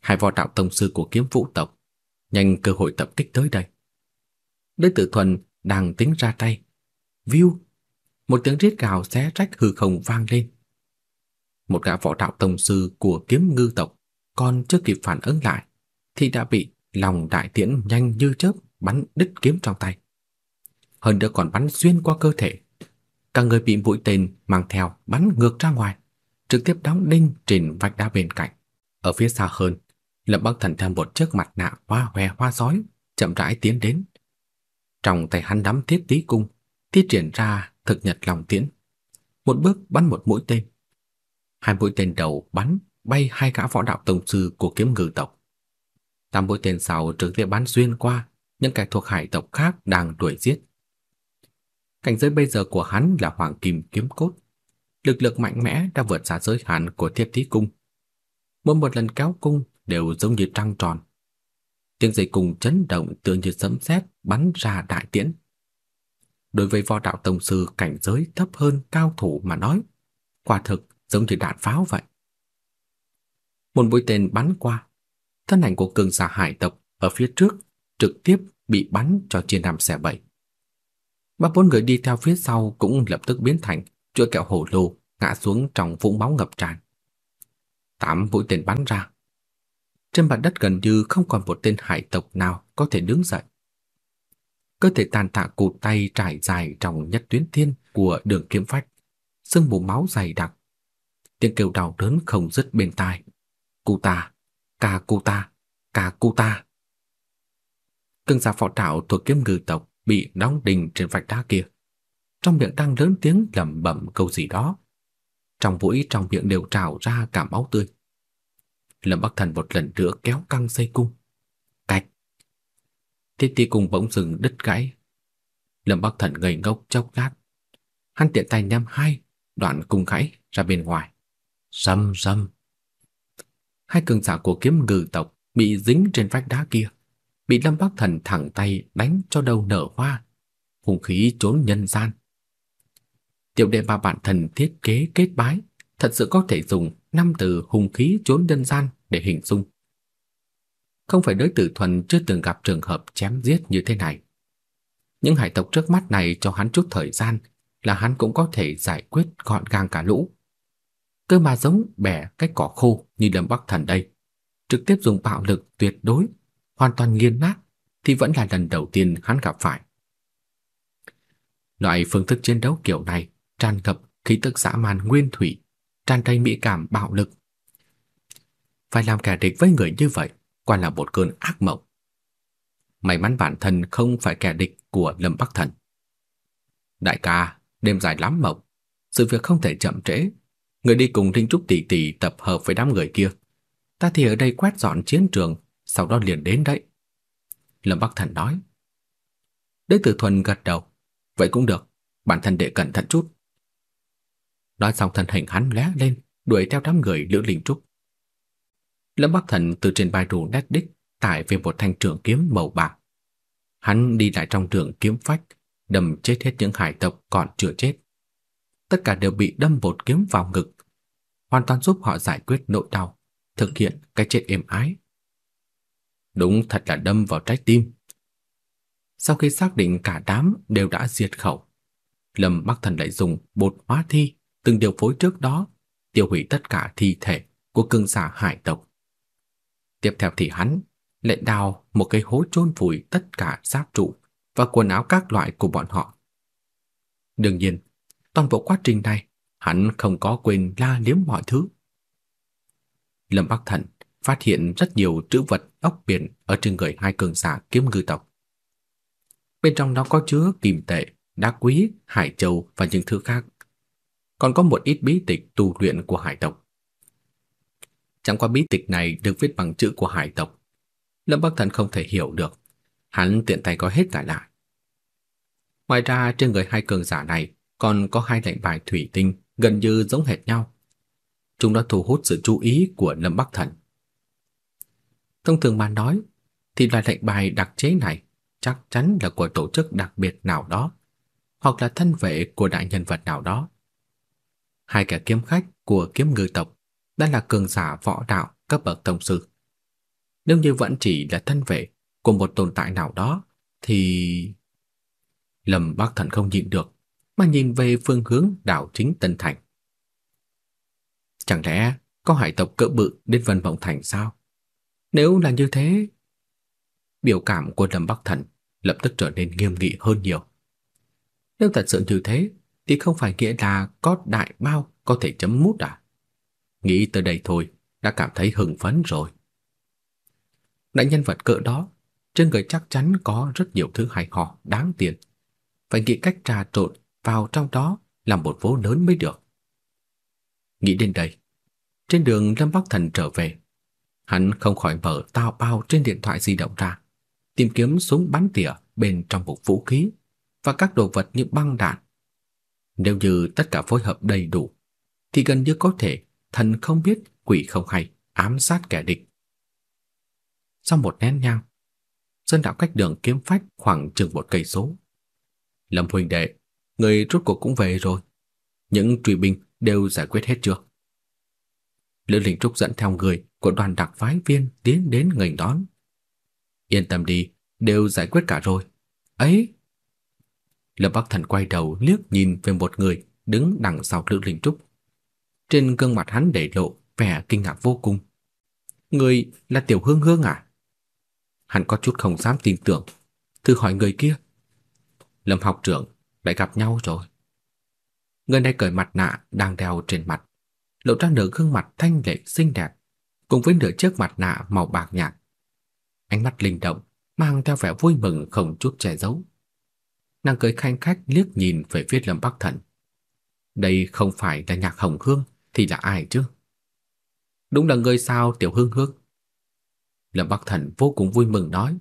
hai võ đạo tông sư của kiếm vũ tộc nhanh cơ hội tập kích tới đây. Đới tử thuần đang tính ra tay. View! Một tiếng rít gào xé rách hư không vang lên. Một gã võ đạo tông sư của kiếm ngư tộc còn chưa kịp phản ứng lại thì đã bị lòng đại tiễn nhanh như chớp bắn đứt kiếm trong tay. Hơn nữa còn bắn xuyên qua cơ thể. Cả người bị mũi tên mang theo bắn ngược ra ngoài, trực tiếp đóng đinh trên vách đá bên cạnh. Ở phía xa hơn, Lâm Bắc Thần theo một chiếc mặt nạ hoa hòe hoa sói, chậm rãi tiến đến. Trong tay hắn nắm thiết tí cung, thi triển ra thực nhật lòng tiễn. Một bước bắn một mũi tên. Hai mũi tên đầu bắn bay hai gã võ đạo tông sư của kiếm ngư tộc. Tam mũi tên sau trực tiếp bắn xuyên qua những kẻ thuộc hải tộc khác đang đuổi giết. Cảnh giới bây giờ của hắn là hoàng kim kiếm cốt. Lực lực mạnh mẽ đã vượt xa giới hạn của thiết thí cung. Mỗi một lần kéo cung đều giống như trăng tròn. Tiếng dây cung chấn động tựa như sấm sét bắn ra đại tiễn. Đối với võ đạo tông sư cảnh giới thấp hơn cao thủ mà nói, quả thực giống như đạn pháo vậy. Một mũi tên bắn qua, thân ảnh của cường giả hải tộc ở phía trước trực tiếp bị bắn cho chia năm xẻ bảy. Ba bốn người đi theo phía sau cũng lập tức biến thành chuỗi kẹo hổ lô ngã xuống trong vũng máu ngập tràn. Tám mũi tên bắn ra. Trên mặt đất gần như không còn một tên hải tộc nào có thể đứng dậy. Cơ thể tàn tạ cụt tay trải dài trong nhất tuyến thiên của đường kiếm phách, sương mù máu dày đặc. Tiếng kêu đau đớn không dứt bên tai. Cô ta, ca cô ta, ca cô ta. Cương giả phò trảo thuộc kiếm ngư tộc bị đóng đinh trên vạch đá kia. Trong miệng đang lớn tiếng lẩm bẩm câu gì đó. Trong mũi trong miệng đều trào ra cả máu tươi. Lâm Bắc Thần một lần nữa kéo căng dây cung. Cạch. Thiết ti cung bỗng dừng đứt gãy. Lâm Bắc Thần ngây ngốc chốc lát. Hắn tiện tay nhắm hai đoạn cung gãy ra bên ngoài. Rầm rầm. Hai cường giả của kiếm ngư tộc bị dính trên vách đá kia, bị Lâm Bắc Thần thẳng tay đánh cho đầu nở hoa, hung khí trốn nhân gian. Tiểu đệ và bản thần thiết kế kết bái, thật sự có thể dùng năm từ hung khí trốn nhân gian để hình dung. Không phải đối tử thuần chưa từng gặp trường hợp chém giết như thế này. Những hải tộc trước mắt này cho hắn chút thời gian là hắn cũng có thể giải quyết gọn gàng cả lũ. Cơ mà giống bẻ cái cỏ khô như Lâm Bắc Thần đây, trực tiếp dùng bạo lực tuyệt đối, hoàn toàn nghiền nát thì vẫn là lần đầu tiên hắn gặp phải. Loại phương thức chiến đấu kiểu này tràn ngập khí tức dã man nguyên thủy, tràn đầy mỹ cảm bạo lực. Phải làm kẻ địch với người như vậy, quả là một cơn ác mộng. May mắn bản thân không phải kẻ địch của Lâm Bắc Thần. Đại ca, đêm dài lắm mộng, sự việc không thể chậm trễ. Người đi cùng Trinh Trúc tỷ tỷ tập hợp với đám người kia. Ta thì ở đây quét dọn chiến trường, sau đó liền đến đấy. Lâm Bắc Thần nói. Đế Tử Thuần gật đầu. Vậy cũng được, bản thân đệ cẩn thận chút. Nói xong thân hình hắn lóe lên, đuổi theo đám người Lữ Linh Trúc. Lâm Bắc Thần từ trên vai rù nét đích tải về một thanh trường kiếm màu bạc. Hắn đi lại trong trường kiếm phách, đâm chết hết những hải tộc còn chưa chết. Tất cả đều bị đâm một kiếm vào ngực, hoàn toàn giúp họ giải quyết nỗi đau, thực hiện cái chết êm ái. Đúng thật là đâm vào trái tim. Sau khi xác định cả đám đều đã diệt khẩu, Lâm Bắc Thần lại dùng bột hóa thi từng điều phối trước đó tiêu hủy tất cả thi thể của cương giả hải tộc. Tiếp theo thì hắn lại đào một cái hố chôn vùi tất cả giáp trụ và quần áo các loại của bọn họ. Đương nhiên, toàn bộ quá trình này, hắn không có quên la liếm mọi thứ. Lâm Bắc Thần phát hiện rất nhiều trữ vật ốc biển ở trên người hai cường giả kiếm ngư tộc. Bên trong đó có chứa kim tệ, đá quý, hải châu và những thứ khác. Còn có một ít bí tịch tu luyện của hải tộc. Chẳng qua bí tịch này được viết bằng chữ của hải tộc. Lâm Bắc Thần không thể hiểu được. Hắn tiện tay có hết cả lại. Ngoài ra trên người hai cường giả này còn có hai lệnh bài thủy tinh gần như giống hệt nhau. Chúng đã thu hút sự chú ý của Lâm Bắc Thần. Thông thường mà nói, thì loại lệnh bài đặc chế này chắc chắn là của tổ chức đặc biệt nào đó, hoặc là thân vệ của đại nhân vật nào đó. Hai kẻ kiếm khách của kiếm ngư tộc đã là cường giả võ đạo cấp bậc tổng sư. Nếu như vẫn chỉ là thân vệ của một tồn tại nào đó thì Lâm Bắc Thần không nhịn được mà nhìn về phương hướng đảo chính Tân Thành. Chẳng lẽ có hải tộc cỡ bự đến Vân vọng Thành sao? Nếu là như thế, biểu cảm của Lâm Bắc Thần lập tức trở nên nghiêm nghị hơn nhiều. Nếu thật sự như thế, thì không phải nghĩa là có đại bao có thể chấm mút à? Nghĩ tới đây thôi, đã cảm thấy hưng phấn rồi. Đại nhân vật cỡ đó, trên người chắc chắn có rất nhiều thứ hay ho, đáng tiền. Phải nghĩ cách trà trộn vào trong đó làm một vố lớn mới được. Nghĩ đến đây, trên đường Lâm Bắc Thần trở về, hắn không khỏi mở tao bao trên điện thoại di động ra, tìm kiếm súng bắn tỉa bên trong bộ vũ khí và các đồ vật như băng đạn. Nếu như tất cả phối hợp đầy đủ, thì gần như có thể thần không biết quỷ không hay ám sát kẻ địch. Sau một nén nhang, dân đạo cách đường kiếm phách khoảng chừng một cây số. Lâm huynh đệ, người rốt cuộc cũng về rồi. Những truy binh đều giải quyết hết chưa? Lữ Linh Trúc dẫn theo người của đoàn đặc phái viên tiến đến nghênh đón. Yên tâm đi, đều giải quyết cả rồi. Ấy! Lâm Bắc Thần quay đầu liếc nhìn về một người đứng đằng sau Lữ Linh Trúc. Trên gương mặt hắn để lộ vẻ kinh ngạc vô cùng. Người là Tiểu Hương Hương à? Hắn có chút không dám tin tưởng, thử hỏi người kia. Lâm học trưởng lại gặp nhau rồi. Người này cởi mặt nạ đang đeo trên mặt, lộ ra nửa gương mặt thanh lệ xinh đẹp, cùng với nửa chiếc mặt nạ màu bạc nhạt. Ánh mắt linh động, mang theo vẻ vui mừng không chút che giấu. Nàng cười khanh khách liếc nhìn về phía Lâm Bắc Thần. Đây không phải là Nhạc Hồng Hương thì là ai chứ? Đúng là người sao Tiểu Hương Hương? Lâm Bắc Thần vô cùng vui mừng nói.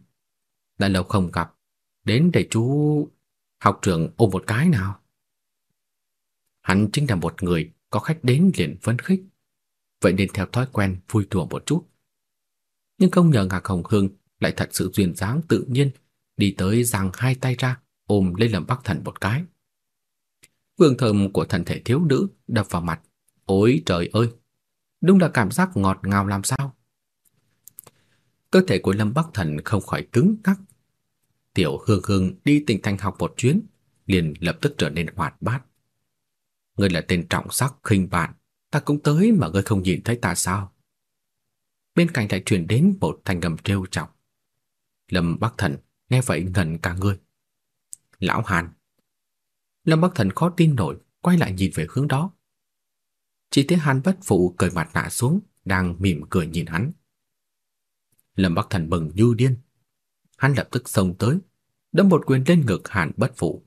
Đã lâu không gặp, đến để chú học trưởng ôm một cái nào. Hắn chính là một người có khách đến liền phấn khích, vậy nên theo thói quen vui đùa một chút. Nhưng không ngờ Ngạc Hồng Hương lại thật sự duyên dáng tự nhiên đi tới giang hai tay ra ôm lấy Lâm Bắc Thần một cái. Hương thơm của thân thể thiếu nữ đập vào mặt. Ôi trời ơi! Đúng là cảm giác ngọt ngào làm sao. Cơ thể của Lâm Bắc Thần không khỏi cứng ngắc. Tiểu Hương Hương đi tỉnh thành học một chuyến, liền lập tức trở nên hoạt bát. Ngươi là tên trọng sắc khinh bạn, ta cũng tới mà ngươi không nhìn thấy ta sao? Bên cạnh lại truyền đến một thanh âm trêu chọc. Lâm Bắc Thần nghe vậy ngẩn cả người. Lão Hàn. Lâm Bắc Thần khó tin nổi, quay lại nhìn về hướng đó. Chỉ thấy Hàn Bất Phụ cởi mặt nạ xuống, đang mỉm cười nhìn hắn. Lâm Bắc Thần mừng như điên. Hắn lập tức xông tới, đâm một quyền lên ngực Hàn Bất Phụ.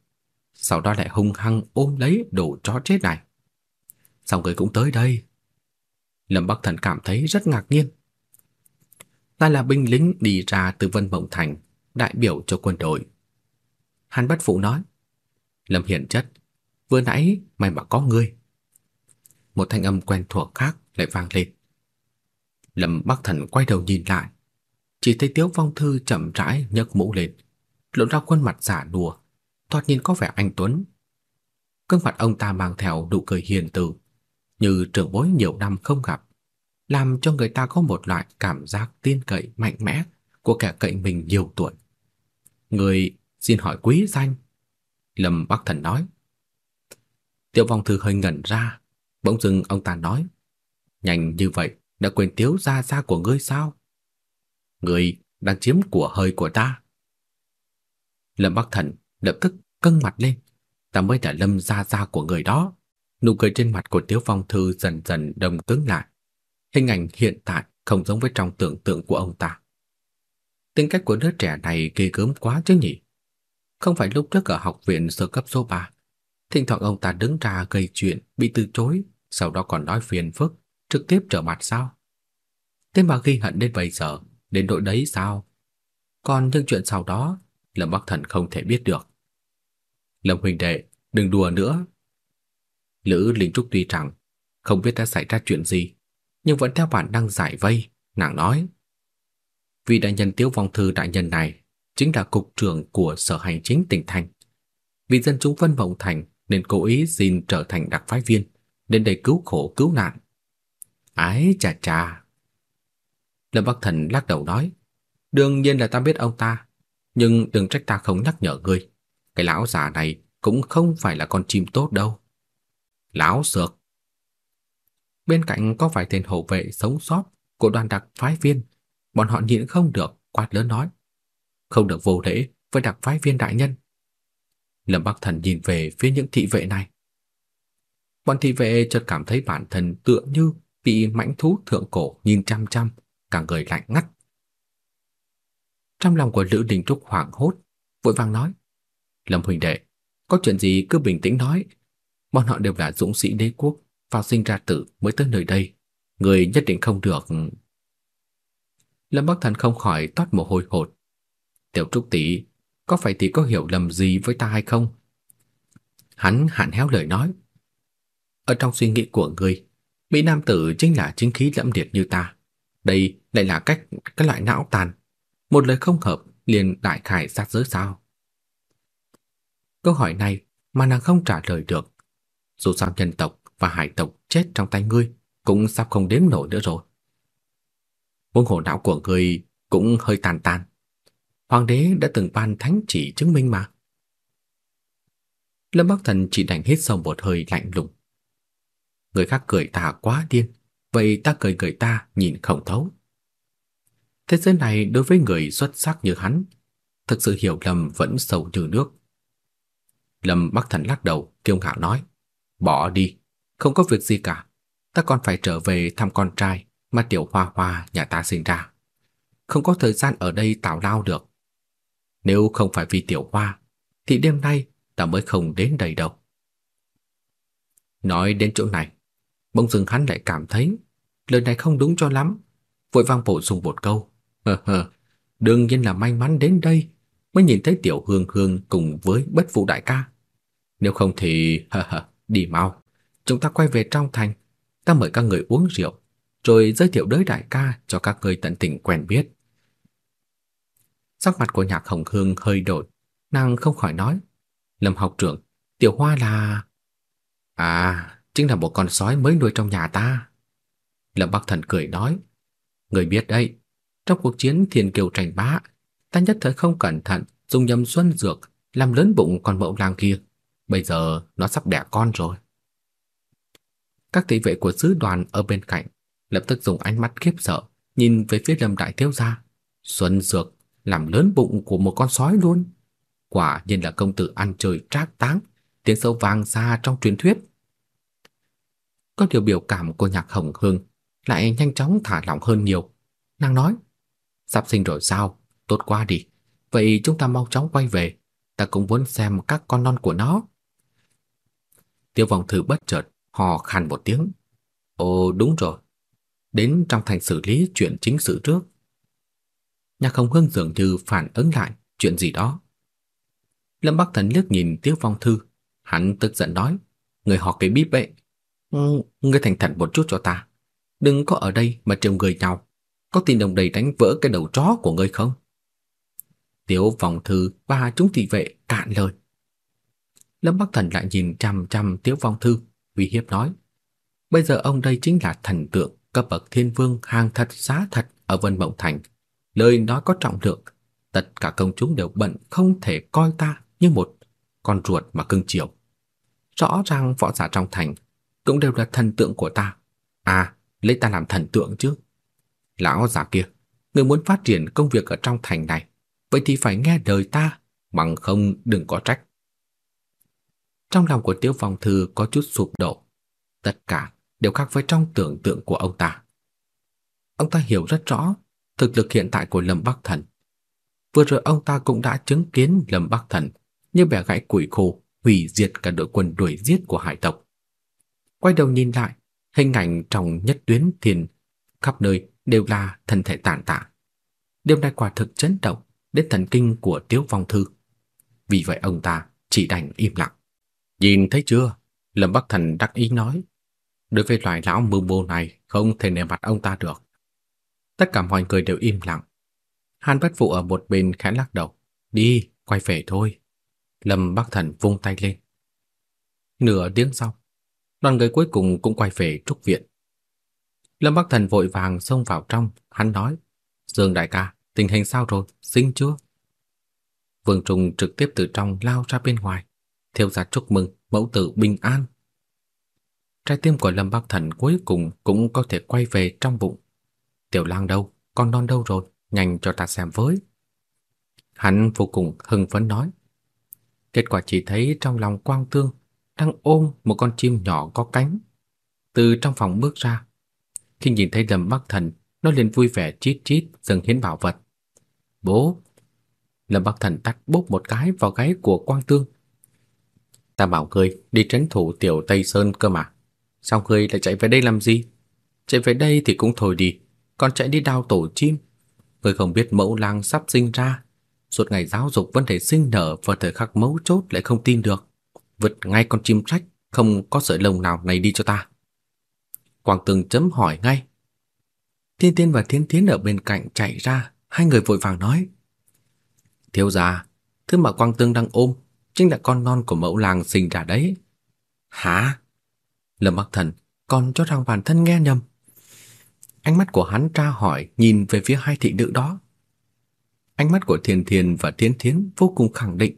sau đó lại hung hăng ôm lấy đồ chó chết này. Sao người cũng tới đây? Lâm Bắc Thần cảm thấy rất ngạc nhiên. Ta là binh lính đi ra từ Vân Mộng Thành, đại biểu cho quân đội. Hàn Bất Phụ nói. Lâm Hiển Chất, vừa nãy mày mà có ngươi. Một thanh âm quen thuộc khác lại vang lên. Lâm Bắc Thần quay đầu nhìn lại, chỉ thấy Tiếu Phong Thư chậm rãi nhấc mũ lên, lộ ra khuôn mặt giả đùa, thoạt nhìn có vẻ anh tuấn. Gương mặt ông ta mang theo nụ cười hiền từ, như trưởng bối nhiều năm không gặp, làm cho người ta có một loại cảm giác tin cậy mạnh mẽ của kẻ cậy mình nhiều tuổi. Người xin hỏi quý danh. Lâm Bắc Thần nói. Tiểu Vong Thư hơi ngẩn ra, bỗng dưng ông ta nói, nhanh như vậy đã quên tiếu gia gia của ngươi sao? Ngươi đang chiếm của hơi của ta. Lâm Bắc Thần lập tức căng mặt lên, ta mới là Lâm gia gia của người đó. Nụ cười trên mặt của Tiếu Phong Thư dần dần đông cứng lại. Hình ảnh hiện tại không giống với trong tưởng tượng của ông ta. Tính cách của đứa trẻ này kỳ gớm quá chứ nhỉ? Không phải lúc trước ở học viện sơ cấp số 3, thỉnh thoảng ông ta đứng ra gây chuyện bị từ chối, sau đó còn nói phiền phức, trực tiếp trở mặt sao? Thế mà ghi hận đến bây giờ, đến đội đấy sao? Còn những chuyện sau đó, Lâm Bắc Thần không thể biết được. Lâm huynh đệ, đừng đùa nữa. Lữ Linh Trúc tuy rằng không biết đã xảy ra chuyện gì, nhưng vẫn theo bản năng giải vây, nàng nói: "Vị đại nhân Tiếu Vong thư đại nhân này chính là cục trưởng của Sở Hành chính tỉnh thành. Vì dân chúng Vân Mộng Thành nên cố ý xin trở thành đặc phái viên, đến đây cứu khổ cứu nạn. Ái chà chà. Lâm Bắc Thần lắc đầu nói, đương nhiên là ta biết ông ta, nhưng đừng trách ta không nhắc nhở ngươi. Cái lão già này cũng không phải là con chim tốt đâu. Lão sược. Bên cạnh có vài tên hộ vệ sống sót của đoàn đặc phái viên, bọn họ nhịn không được, quát lớn nói không được vô lễ với đặc phái viên đại nhân. Lâm Bắc Thần nhìn về phía những thị vệ này. Bọn thị vệ chợt cảm thấy bản thân tựa như bị mãnh thú thượng cổ nhìn chăm chăm, cả người lạnh ngắt. Trong lòng của Lữ Đình Trúc hoảng hốt, vội vàng nói: "Lâm huynh đệ, có chuyện gì cứ bình tĩnh nói. Bọn họ đều là dũng sĩ đế quốc, vào sinh ra tử mới tới nơi đây, người nhất định không được." Lâm Bắc Thần không khỏi toát mồ hôi hột, Tiểu Trúc tỷ, có phải tỷ có hiểu lầm gì với ta hay không? Hắn hạn héo lời nói. Ở trong suy nghĩ của ngươi, Mỹ nam tử chính là chính khí lẫm liệt như ta. Đây lại là cách cái loại não tàn, một lời không hợp liền đại khải sát giới sao? Câu hỏi này mà nàng không trả lời được. Dù sao nhân tộc và hải tộc chết trong tay ngươi cũng sắp không đếm nổi nữa rồi. Vốn hồn não của ngươi cũng hơi tàn tàn. Hoàng đế đã từng ban thánh chỉ chứng minh mà. Lâm Bắc Thần chỉ đành hít sâu một hơi lạnh lùng. Người khác cười ta quá điên, vậy ta cười cười ta nhìn không thấu. Thế giới này đối với người xuất sắc như hắn, thực sự hiểu lầm vẫn sâu như nước. Lâm Bắc Thần lắc đầu, kiêu ngạo nói: "Bỏ đi, không có việc gì cả, ta còn phải trở về thăm con trai mà tiểu Hoa Hoa nhà ta sinh ra. Không có thời gian ở đây tào lao được. Nếu không phải vì tiểu hoa, thì đêm nay ta mới không đến đây đâu. Nói đến chỗ này, bỗng dưng hắn lại cảm thấy lời này không đúng cho lắm, vội vang bổ sung một câu. Hơ hơ, đương nhiên là may mắn đến đây mới nhìn thấy tiểu hương hương cùng với bất Vũ đại ca. Nếu không thì, hơ hơ, đi mau, chúng ta quay về trong thành, ta mời các người uống rượu, rồi giới thiệu đới đại ca cho các người tận tình quen biết. Sắc mặt của Nhạc Hồng Hương hơi đổi, nàng không khỏi nói: "Lâm học trưởng, tiểu Hoa là À, chính là một con sói mới nuôi trong nhà ta." Lâm Bắc Thần cười nói: "Người biết đấy, trong cuộc chiến thiên kiều tranh bá, ta nhất thời không cẩn thận dùng nhầm xuân dược làm lớn bụng con mẫu lang kia, bây giờ nó sắp đẻ con rồi." Các thị vệ của sứ đoàn ở bên cạnh lập tức dùng ánh mắt khiếp sợ nhìn về phía Lâm đại thiếu gia. Xuân dược làm lớn bụng của một con sói luôn. Quả nhiên là công tử ăn chơi trác táng, tiếng sâu vang xa trong truyền thuyết. Có điều biểu cảm của Nhạc Hồng Hương lại nhanh chóng thả lỏng hơn nhiều. Nàng nói: "Sắp sinh rồi sao? Tốt quá đi. Vậy chúng ta mau chóng quay về, ta cũng muốn xem các con non của nó. Tiêu vong thư bất chợt hò khan một tiếng. Ồ đúng rồi, đến trong thành xử lý chuyện chính sự trước. Nhạc không hương dường như phản ứng lại chuyện gì đó. Lâm Bắc Thần liếc nhìn Tiêu Phong Thư, hắn tức giận nói, người họ cái bíp ấy, ừ, ngươi thành thật một chút cho ta, đừng có ở đây mà trêu người nhau, có tin đồng đầy đánh vỡ cái đầu chó của ngươi không? Tiểu Phong Thư ba chúng thị vệ cạn lời. Lâm Bắc Thần lại nhìn chằm chằm Tiểu Phong Thư, uy hiếp nói, bây giờ ông đây chính là thần tượng cấp bậc thiên vương hàng thật giá thật ở Vân Mộng Thành, lời nói có trọng lượng, tất cả công chúng đều bận không thể coi ta như một con ruột mà cưng chiều. Rõ ràng võ giả trong thành cũng đều là thần tượng của ta. À, lấy ta làm thần tượng chứ. Lão già kia, người muốn phát triển công việc ở trong thành này, vậy thì phải nghe lời ta, bằng không đừng có trách. Trong lòng của Tiêu Phong Thư có chút sụp đổ. Tất cả đều khác với trong tưởng tượng của ông ta. Ông ta hiểu rất rõ thực lực hiện tại của Lâm Bắc Thần. Vừa rồi ông ta cũng đã chứng kiến Lâm Bắc Thần như bẻ gãy củi khô, hủy diệt cả đội quân đuổi giết của hải tộc. Quay đầu nhìn lại, hình ảnh trong nhất tuyến thiền khắp nơi đều là thân thể tàn tạ. Điều này quả thực chấn động đến thần kinh của Tiếu Phong Thư. Vì vậy ông ta chỉ đành im lặng. Nhìn thấy chưa? Lâm Bắc Thần đắc ý nói. Đối với loài lão mưu bô này không thể nề mặt ông ta được. Tất cả mọi người đều im lặng. Hàn Bất Phụ ở một bên khẽ lắc đầu. Đi, quay về thôi. Lâm Bắc Thần vung tay lên. Nửa tiếng sau, đoàn người cuối cùng cũng quay về trúc viện. Lâm Bắc Thần vội vàng xông vào trong, hắn nói: "Dương đại ca, tình hình sao rồi, sinh chưa?" Vương Trung trực tiếp từ trong lao ra bên ngoài, theo gia chúc mừng mẫu tử bình an. Trái tim của Lâm Bắc Thần cuối cùng cũng có thể quay về trong bụng. Tiểu Lang đâu, con non đâu rồi, nhanh cho ta xem với. Hắn vô cùng hưng phấn nói. Kết quả chỉ thấy trong lòng Quang Tương đang ôm một con chim nhỏ có cánh. Từ trong phòng bước ra, khi nhìn thấy Lâm Bắc Thần, nó liền vui vẻ chít chít dâng hiến bảo vật. "Bố!" Lâm Bắc Thần tát bốp một cái vào gáy của Quang Tương. "Ta bảo ngươi đi trấn thủ tiểu Tây Sơn cơ mà, sao ngươi lại chạy về đây làm gì? Chạy về đây thì cũng thôi đi, còn chạy đi đào tổ chim. Ngươi không biết mẫu lang sắp sinh ra, suốt ngày giáo dục vấn đề sinh nở vào thời khắc mấu chốt lại không tin được. Vứt ngay con chim trách không có sợi lông nào này đi cho ta. Quang Tường chấm hỏi ngay. Thiên Tiên và Thiên Thiến ở bên cạnh chạy ra, hai người vội vàng nói: "Thiếu gia, thứ mà Quang Tương đang ôm chính là con non của mẫu làng sinh ra đấy." "Hả?" Lâm Bắc Thần còn cho rằng bản thân nghe nhầm. Ánh mắt của hắn tra hỏi nhìn về phía hai thị nữ đó. Ánh mắt của Thiên Thiên và Thiên Thiến vô cùng khẳng định.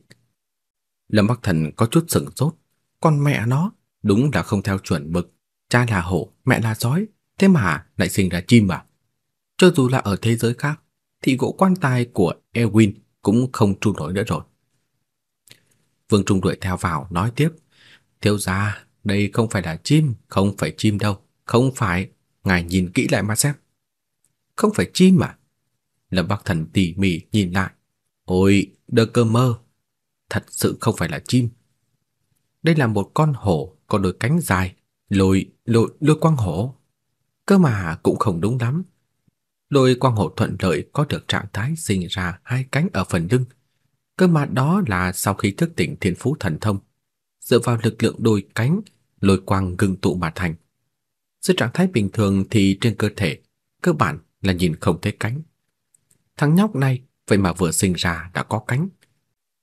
Lâm Bắc Thần có chút sững sốt, con mẹ nó đúng là không theo chuẩn mực, cha là hổ, mẹ là sói, thế mà lại sinh ra chim à? Cho dù là ở thế giới khác, thì gỗ quan tài của Erwin cũng không trụ nổi nữa rồi. Vương Trung đuổi theo vào nói tiếp, thiếu gia, đây không phải là chim, không phải chim đâu, không phải, ngài nhìn kỹ lại mà xem. Không phải chim mà. Lâm Bắc Thần tỉ mỉ nhìn lại. Ôi, đơ cơ mơ. Thật sự không phải là chim. Đây là một con hổ có đôi cánh dài, lôi, lôi, lôi quang hổ. Cơ mà cũng không đúng lắm. Lôi quang hổ thuận lợi có được trạng thái sinh ra hai cánh ở phần lưng. Cơ mà đó là sau khi thức tỉnh thiên phú thần thông, dựa vào lực lượng đôi cánh, lôi quang ngưng tụ mà thành. Dưới trạng thái bình thường thì trên cơ thể cơ bản là nhìn không thấy cánh. Thằng nhóc này vậy mà vừa sinh ra đã có cánh.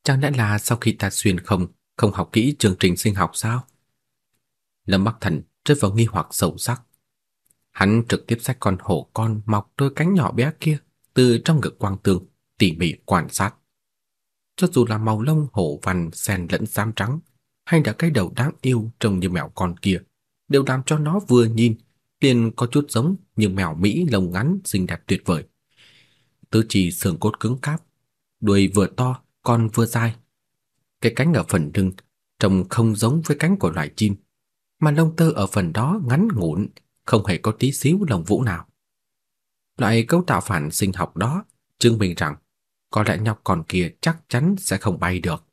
Chẳng lẽ là sau khi ta xuyên không, không học kỹ chương trình sinh học sao? Lâm Bắc Thần rơi vào nghi hoặc sâu sắc. Hắn trực tiếp xách con hổ con mọc đôi cánh nhỏ bé kia từ trong ngực quang tường, tỉ mỉ quan sát. Cho dù là màu lông hổ vằn xen lẫn xám trắng, hay là cái đầu đáng yêu trông như mèo con kia, đều làm cho nó vừa nhìn liền có chút giống như mèo Mỹ lông ngắn xinh đẹp tuyệt vời tứ chi xương cốt cứng cáp, đuôi vừa to còn vừa dài. Cái cánh ở phần lưng trông không giống với cánh của loài chim, mà lông tơ ở phần đó ngắn ngủn, không hề có tí xíu lông vũ nào. Loại cấu tạo phản sinh học đó chứng minh rằng có lẽ nhóc con kia chắc chắn sẽ không bay được,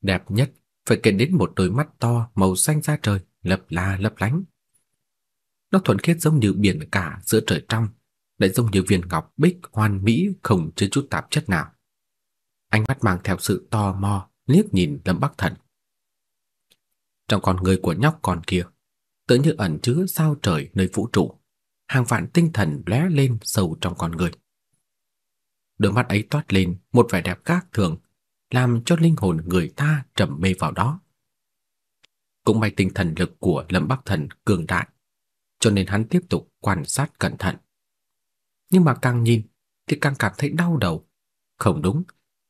Đẹp nhất phải kể đến một đôi mắt to màu xanh da trời, lấp la lấp lánh. Nó thuần khiết giống như biển cả giữa trời trong, lại giống như viên ngọc bích hoàn mỹ không chứa chút tạp chất nào. Ánh mắt mang theo sự tò mò liếc nhìn Lâm Bắc Thần. Trong con người của nhóc con kia, tựa như ẩn chứa sao trời nơi vũ trụ, hàng vạn tinh thần lóe lên sâu trong con người. Đôi mắt ấy toát lên một vẻ đẹp khác thường, làm cho linh hồn người ta trầm mê vào đó. Cũng may tinh thần lực của Lâm Bắc Thần cường đại, cho nên hắn tiếp tục quan sát cẩn thận. Nhưng mà càng nhìn thì càng cảm thấy đau đầu. Không đúng,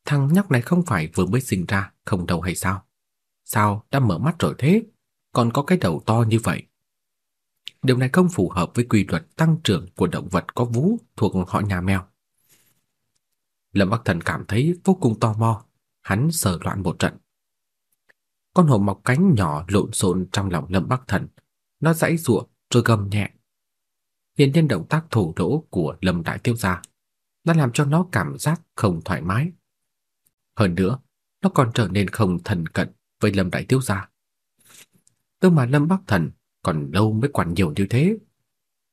thằng nhóc này không phải vừa mới sinh ra không đầu hay sao? Sao đã mở mắt rồi thế? Còn có cái đầu to như vậy. Điều này không phù hợp với quy luật tăng trưởng của động vật có vú thuộc họ nhà mèo. Lâm Bắc Thần cảm thấy vô cùng tò mò, hắn sờ loạn một trận. Con hổ mọc cánh nhỏ lộn xộn trong lòng Lâm Bắc Thần, nó giãy giụa rồi gầm nhẹ. Hiện nhiên động tác thổ đỗ của Lâm đại tiêu gia đã làm cho nó cảm giác không thoải mái. Hơn nữa, nó còn trở nên không thần cận với Lâm đại thiếu gia. Tức mà Lâm Bắc Thần còn lâu mới quản nhiều như thế.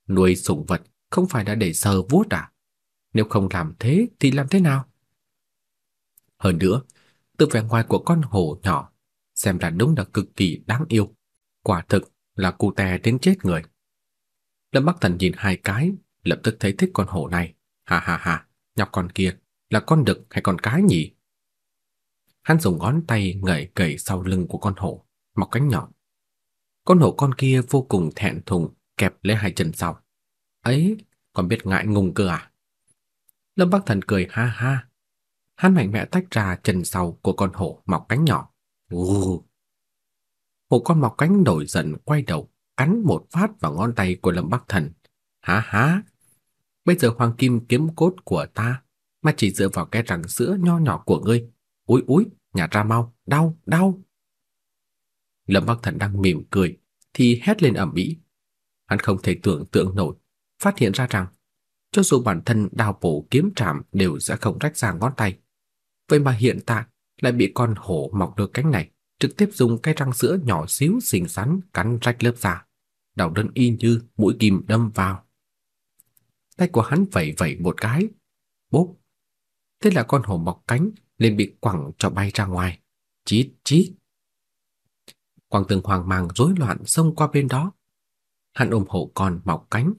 Nuôi sủng vật không phải đã để sờ vuốt à? Nếu không làm thế thì làm thế nào? Hơn nữa, từ vẻ ngoài của con hổ nhỏ, xem ra đúng là cực kỳ đáng yêu. Quả thực là cụ tè đến chết người. Lâm Bắc Thần nhìn hai cái, lập tức thấy thích con hổ này. Ha ha ha, nhóc con kia là con đực hay con cái nhỉ? Hắn dùng ngón tay ngẩng cậy sau lưng của con hổ, mọc cánh nhỏ. Con hổ con kia vô cùng thẹn thùng, kẹp lấy hai chân sau. Ấy, còn biết ngại ngùng cơ à? Lâm Bắc Thần cười ha ha. Hắn mạnh mẽ tách ra chân sau của con hổ mọc cánh nhỏ. Ù. Hổ con mọc cánh nổi giận quay đầu, cắn một phát vào ngón tay của Lâm Bắc Thần. ha ha. Bây giờ hoàng kim kiếm cốt của ta mà chỉ dựa vào cái răng sữa nho nhỏ của ngươi. Úi úi, nhả ra mau, đau, đau. Lâm Bắc Thần đang mỉm cười thì hét lên ầm ĩ. Hắn không thể tưởng tượng nổi, phát hiện ra rằng cho dù bản thân đào bổ kiếm trảm đều sẽ không rách ra ngón tay. Vậy mà hiện tại lại bị con hổ mọc được cánh này trực tiếp dùng cái răng sữa nhỏ xíu xinh xắn cắn rách lớp da, đau đớn y như mũi kim đâm vào. Tay của hắn vẩy vẩy một cái, bốp. Thế là con hổ mọc cánh liền bị quẳng cho bay ra ngoài. Chít chít. Quang Tường hoang mang rối loạn xông qua bên đó. Hắn ôm hộ con mọc cánh,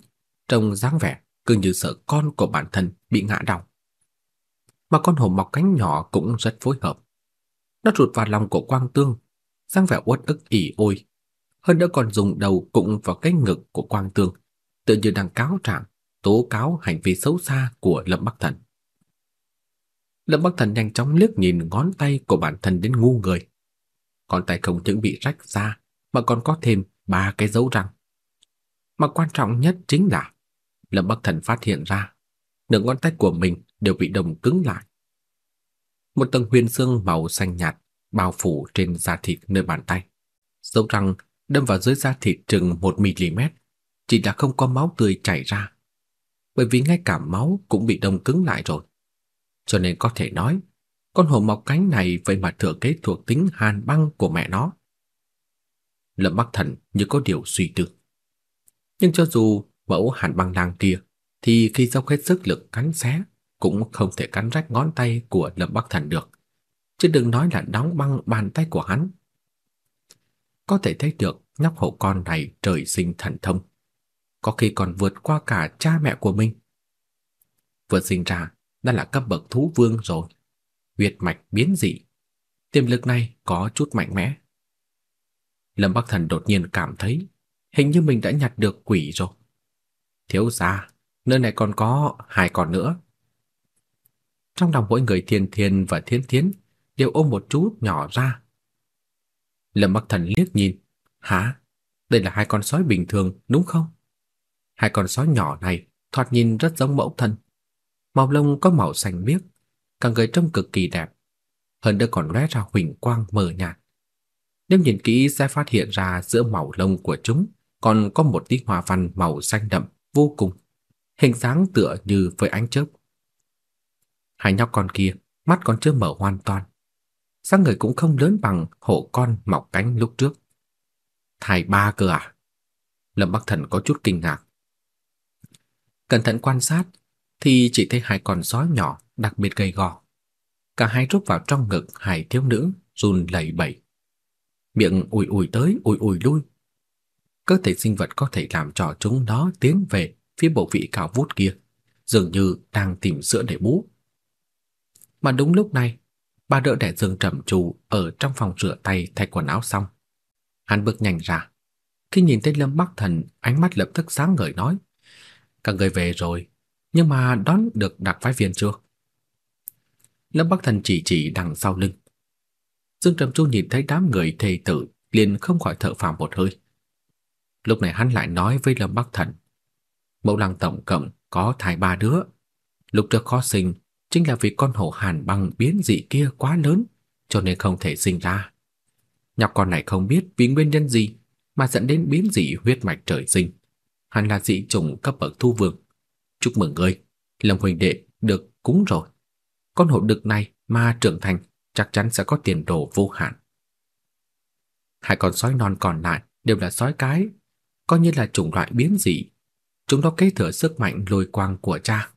trông dáng vẻ cứ như sợ con của bản thân bị ngã đau. Mà con hổ mọc cánh nhỏ cũng rất phối hợp. Nó rụt vào lòng của Quang Tương, dáng vẻ uất ức ỉ ôi. Hơn nữa còn dùng đầu cụng vào cái ngực của Quang Tương, tự như đang cáo trạng, tố cáo hành vi xấu xa của Lâm Bắc Thần. Lâm Bắc Thần nhanh chóng liếc nhìn ngón tay của bản thân đến ngu người. Ngón tay không những bị rách ra, mà còn có thêm ba cái dấu răng. Mà quan trọng nhất chính là Lâm Bắc Thần phát hiện ra, nửa ngón tay của mình đều bị đồng cứng lại. Một tầng huyền xương màu xanh nhạt bao phủ trên da thịt nơi bàn tay. Dấu răng đâm vào dưới da thịt chừng 1 mm, chỉ là không có máu tươi chảy ra. Bởi vì ngay cả máu cũng bị đông cứng lại rồi. Cho nên có thể nói, con hổ mọc cánh này vậy mà thừa kế thuộc tính hàn băng của mẹ nó. Lâm Bắc Thần như có điều suy tư. Nhưng cho dù mẫu hàn băng lang kia thì khi dốc hết sức lực cắn xé cũng không thể cắn rách ngón tay của Lâm Bắc Thần được, chứ đừng nói là đóng băng bàn tay của hắn. Có thể thấy được nhóc hổ con này trời sinh thần thông, có khi còn vượt qua cả cha mẹ của mình. Vừa sinh ra đã là cấp bậc thú vương rồi, huyết mạch biến dị, tiềm lực này có chút mạnh mẽ. Lâm Bắc Thần đột nhiên cảm thấy hình như mình đã nhặt được quỷ rồi. Thiếu gia, nơi này còn có hai con nữa. Trong lòng mỗi người Thiên Thiên và Thiên Thiến đều ôm một chú nhỏ ra. Lâm Bắc Thần liếc nhìn, "Hả? Đây là hai con sói bình thường đúng không?" Hai con sói nhỏ này thoạt nhìn rất giống mẫu thân. Màu lông có màu xanh biếc, cả người trông cực kỳ đẹp, hơn nữa còn lóe ra huỳnh quang mờ nhạt. Nếu nhìn kỹ sẽ phát hiện ra giữa màu lông của chúng còn có một tí hoa văn màu xanh đậm vô cùng, hình dáng tựa như với ánh chớp. Hai nhóc con kia mắt còn chưa mở hoàn toàn. sắc người cũng không lớn bằng hổ con mọc cánh lúc trước. Thải ba cơ à? Lâm Bắc Thần có chút kinh ngạc. Cẩn thận quan sát thì chỉ thấy hai con sói nhỏ đặc biệt gầy gò. Cả hai rúc vào trong ngực hai thiếu nữ run lẩy bẩy. Miệng ủi ủi tới ủi ủi lui. Cơ thể sinh vật có thể làm cho chúng nó tiến về phía bộ vị cao vút kia, dường như đang tìm sữa để bú. Mà đúng lúc này, bà đỡ đẻ Dương Trầm Trù ở trong phòng rửa tay thay quần áo xong. Hắn bước nhanh ra. Khi nhìn thấy Lâm Bắc Thần, ánh mắt lập tức sáng ngời nói: "Các người về rồi, nhưng mà đón được đặc phái viên chưa?" Lâm Bắc Thần chỉ chỉ đằng sau lưng. Dương Trầm chu nhìn thấy đám người thề tử, liền không khỏi thở phào một hơi. Lúc này hắn lại nói với Lâm Bắc Thần: "Mẫu Lăng tổng cộng có thai ba đứa. Lúc trước khó sinh chính là vì con hổ hàn băng biến dị kia quá lớn, cho nên không thể sinh ra. Nhóc con này không biết vì nguyên nhân gì mà dẫn đến biến dị huyết mạch trời sinh. Hắn là dị chủng cấp bậc thu vương. Chúc mừng ngươi, Lâm huynh đệ được cúng rồi. Con hổ đực này mà trưởng thành chắc chắn sẽ có tiền đồ vô hạn. Hai con sói non còn lại đều là sói cái, coi như là chủng loại biến dị. Chúng nó kế thừa sức mạnh lôi quang của cha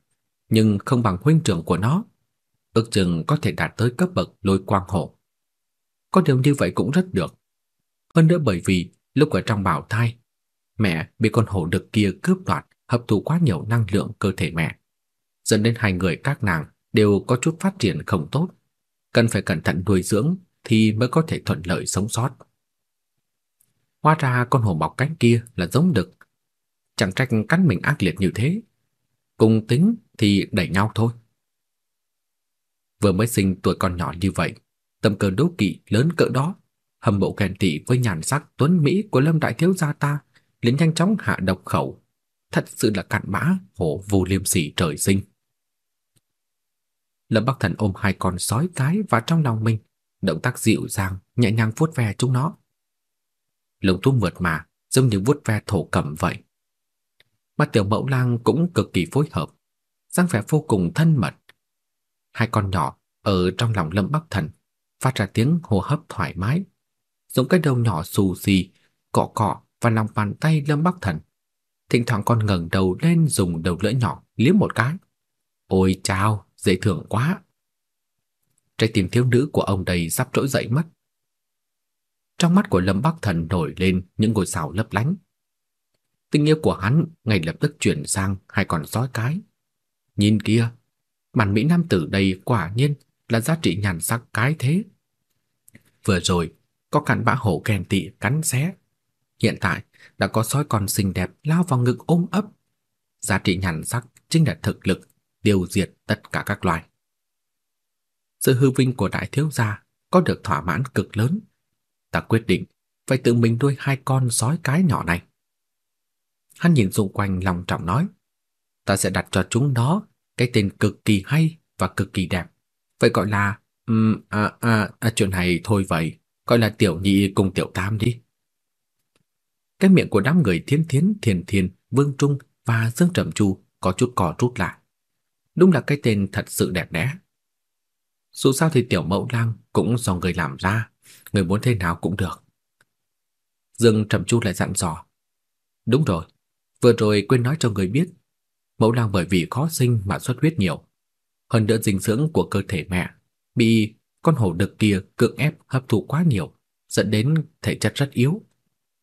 nhưng không bằng huynh trưởng của nó, ước chừng có thể đạt tới cấp bậc lôi quang hổ. Có điều như vậy cũng rất được. Hơn nữa bởi vì lúc ở trong bào thai, mẹ bị con hổ đực kia cướp đoạt, hấp thụ quá nhiều năng lượng cơ thể mẹ, dẫn đến hai người các nàng đều có chút phát triển không tốt, cần phải cẩn thận nuôi dưỡng thì mới có thể thuận lợi sống sót. Hóa ra con hổ mọc cánh kia là giống đực, chẳng trách cắn mình ác liệt như thế. Cùng tính thì đẩy nhau thôi. Vừa mới sinh tuổi còn nhỏ như vậy, tâm cơ đố kỵ lớn cỡ đó, hâm mộ ghen tị với nhàn sắc tuấn mỹ của Lâm đại thiếu gia ta, liền nhanh chóng hạ độc khẩu, thật sự là cặn bã, hổ vô liêm sỉ trời sinh. Lâm Bắc Thần ôm hai con sói cái vào trong lòng mình, động tác dịu dàng, nhẹ nhàng vuốt ve chúng nó. Lông thú mượt mà, giống như vuốt ve thổ cẩm vậy. Mắt tiểu mẫu lang cũng cực kỳ phối hợp, dáng vẻ vô cùng thân mật. Hai con nhỏ ở trong lòng Lâm Bắc Thần phát ra tiếng hô hấp thoải mái, giống cái đầu nhỏ xù xì cọ cọ vào lòng bàn tay Lâm Bắc Thần. Thỉnh thoảng còn ngẩng đầu lên dùng đầu lưỡi nhỏ liếm một cái. Ôi chao, dễ thương quá. Trái tim thiếu nữ của ông đây sắp trỗi dậy mất. Trong mắt của Lâm Bắc Thần nổi lên những ngôi sao lấp lánh. Tình yêu của hắn ngay lập tức chuyển sang hai con sói cái. Nhìn kia, bản mỹ nam tử đây quả nhiên là giá trị nhàn sắc cái thế. Vừa rồi, có cặn bã hổ ghen tị cắn xé. Hiện tại, đã có sói con xinh đẹp lao vào ngực ôm ấp. Giá trị nhàn sắc chính là thực lực, tiêu diệt tất cả các loài. Sự hư vinh của đại thiếu gia có được thỏa mãn cực lớn. Ta quyết định phải tự mình nuôi hai con sói cái nhỏ này. Hắn nhìn xung quanh lòng trọng nói, ta sẽ đặt cho chúng nó cái tên cực kỳ hay và cực kỳ đẹp. Vậy gọi là um, à, à, à, chuyện này thôi vậy, gọi là tiểu nhị cùng tiểu tam đi. Cái miệng của đám người Thiên Thiến, Thiền Thiền, Vương Trung và Dương Trầm Chu có chút cò rút lại. Đúng là cái tên thật sự đẹp đẽ. Dù sao thì tiểu mẫu lang cũng do người làm ra, người muốn thế nào cũng được. Dương Trầm Chu lại dặn dò. Đúng rồi, vừa rồi quên nói cho người biết, Mẫu lang bởi vì khó sinh mà xuất huyết nhiều. Hơn nữa dinh dưỡng của cơ thể mẹ bị con hổ đực kia cưỡng ép hấp thụ quá nhiều, dẫn đến thể chất rất yếu.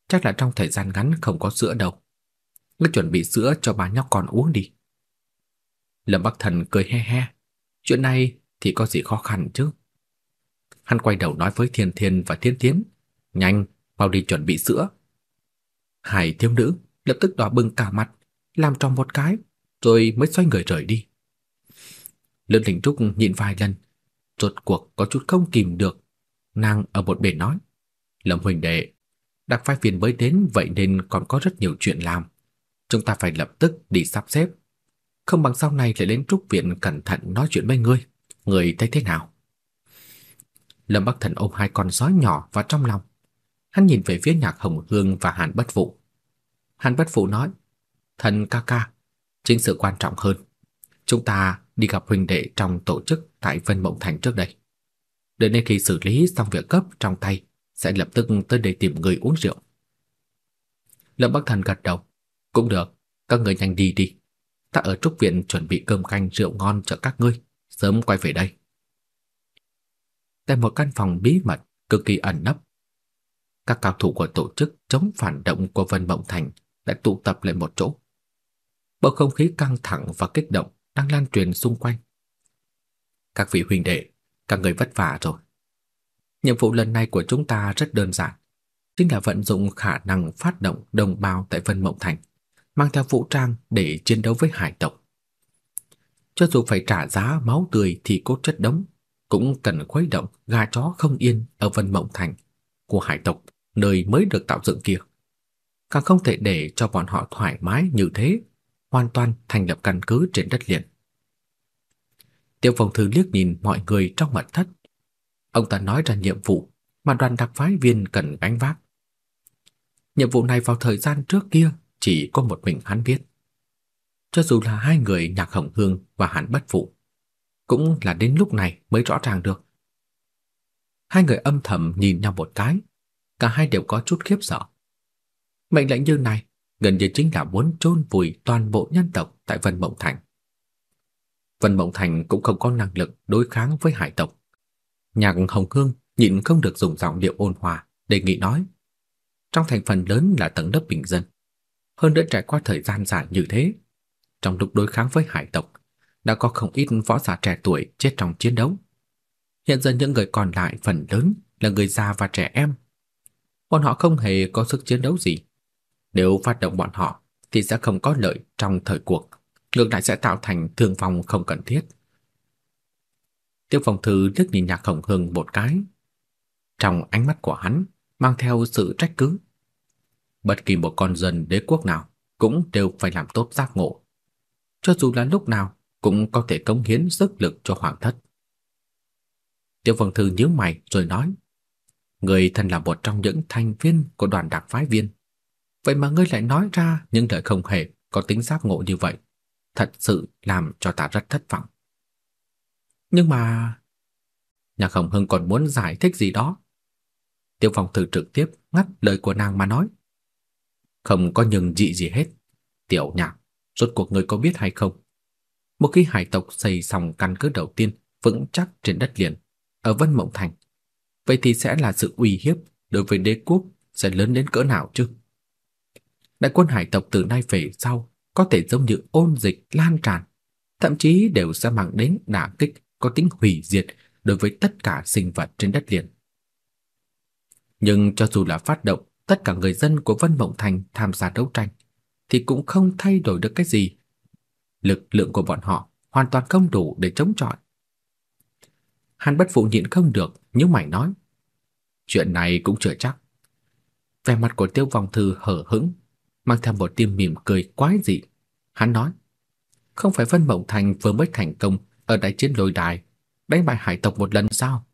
Chắc là trong thời gian ngắn không có sữa đâu. Ngươi chuẩn bị sữa cho bà nhóc con uống đi. Lâm Bắc Thần cười he he. Chuyện này thì có gì khó khăn chứ? Hắn quay đầu nói với Thiên Thiên và Thiên Tiến, "Nhanh, mau đi chuẩn bị sữa." Hai thiếu nữ lập tức đỏ bừng cả mặt, làm trong một cái, rồi mới xoay người rời đi. Lương Đình Trúc nhìn vài lần, rốt cuộc có chút không kìm được, nàng ở một bên nói: "Lâm huỳnh đệ, đặc phái viên mới đến vậy nên còn có rất nhiều chuyện làm, chúng ta phải lập tức đi sắp xếp, không bằng sau này lại đến trúc viện cẩn thận nói chuyện với ngươi, ngươi thấy thế nào?" Lâm Bắc Thần ôm hai con sói nhỏ vào trong lòng. Hắn nhìn về phía Nhạc Hồng Hương và Hàn Bất Phụ. Hàn Bất Phụ nói: "Thần ca ca, chính sự quan trọng hơn. Chúng ta đi gặp huynh đệ trong tổ chức tại Vân Mộng Thành trước đây. đợi đến khi xử lý xong việc cấp trong tay, sẽ lập tức tới đây tìm người uống rượu. Lâm Bắc Thần gật đầu, cũng được, các người nhanh đi đi. Ta ở trúc viện chuẩn bị cơm canh rượu ngon cho các ngươi, sớm quay về đây. Tại một căn phòng bí mật cực kỳ ẩn nấp, các cao thủ của tổ chức chống phản động của Vân Mộng Thành đã tụ tập lại một chỗ. Bầu không khí căng thẳng và kích động đang lan truyền xung quanh. Các vị huynh đệ, các người vất vả rồi. Nhiệm vụ lần này của chúng ta rất đơn giản, chính là vận dụng khả năng phát động đồng bào tại Vân Mộng Thành, mang theo vũ trang để chiến đấu với hải tộc. Cho dù phải trả giá máu tươi thì cốt chất đống, cũng cần khuấy động gà chó không yên ở Vân Mộng Thành của hải tộc nơi mới được tạo dựng kia. Càng không thể để cho bọn họ thoải mái như thế, hoàn toàn thành lập căn cứ trên đất liền. Tiêu Phong Thư liếc nhìn mọi người trong mật thất. Ông ta nói ra nhiệm vụ mà đoàn đặc phái viên cần gánh vác. Nhiệm vụ này vào thời gian trước kia chỉ có một mình hắn biết. Cho dù là hai người Nhạc Hồng Hương và hắn bất phụ, cũng là đến lúc này mới rõ ràng được. Hai người âm thầm nhìn nhau một cái, cả hai đều có chút khiếp sợ. Mệnh lệnh như này gần như chính là muốn chôn vùi toàn bộ nhân tộc tại Vân Mộng Thành. Vân Mộng Thành cũng không có năng lực đối kháng với hải tộc. Nhạc Hồng Cương nhịn không được dùng giọng điệu ôn hòa, đề nghị nói. Trong thành phần lớn là tầng lớp bình dân. Hơn nữa trải qua thời gian dài như thế, trong lúc đối kháng với hải tộc, đã có không ít võ giả trẻ tuổi chết trong chiến đấu. Hiện giờ những người còn lại phần lớn là người già và trẻ em. Bọn họ không hề có sức chiến đấu gì. Nếu phát động bọn họ thì sẽ không có lợi trong thời cuộc, ngược lại sẽ tạo thành thương vong không cần thiết. Tiêu Phong Thư liếc nhìn Nhạc Hồng Hưng một cái. Trong ánh mắt của hắn mang theo sự trách cứ. Bất kỳ một con dân đế quốc nào cũng đều phải làm tốt giác ngộ. Cho dù là lúc nào cũng có thể cống hiến sức lực cho hoàng thất. Tiêu Phong Thư nhíu mày rồi nói: "Người thân là một trong những thành viên của đoàn đặc phái viên, vậy mà ngươi lại nói ra những lời không hề có tính giác ngộ như vậy, thật sự làm cho ta rất thất vọng." Nhưng mà Nhạc Hồng Hưng còn muốn giải thích gì đó. Tiêu Phong thử trực tiếp ngắt lời của nàng mà nói: "Không có nhường dị gì hết, Tiểu Nhạc, rốt cuộc người có biết hay không? Một khi hải tộc xây xong căn cứ đầu tiên vững chắc trên đất liền ở Vân Mộng Thành, vậy thì sẽ là sự uy hiếp đối với đế quốc sẽ lớn đến cỡ nào chứ? Đại quân hải tộc từ nay về sau có thể giống như ôn dịch lan tràn, thậm chí đều sẽ mang đến đả kích có tính hủy diệt đối với tất cả sinh vật trên đất liền. Nhưng cho dù là phát động tất cả người dân của Vân Mộng Thành tham gia đấu tranh, thì cũng không thay đổi được cái gì. Lực lượng của bọn họ hoàn toàn không đủ để chống chọi. Hàn Bất Phụ nhịn không được, nhíu mày nói: "Chuyện này cũng chưa chắc." Vẻ mặt của Tiêu Vong Thư hở hững, mang theo một tia mỉm cười quái dị. Hắn nói: "Không phải Vân Mộng Thành vừa mới thành công ở đại chiến lôi đài, đánh bại hải tộc một lần sao?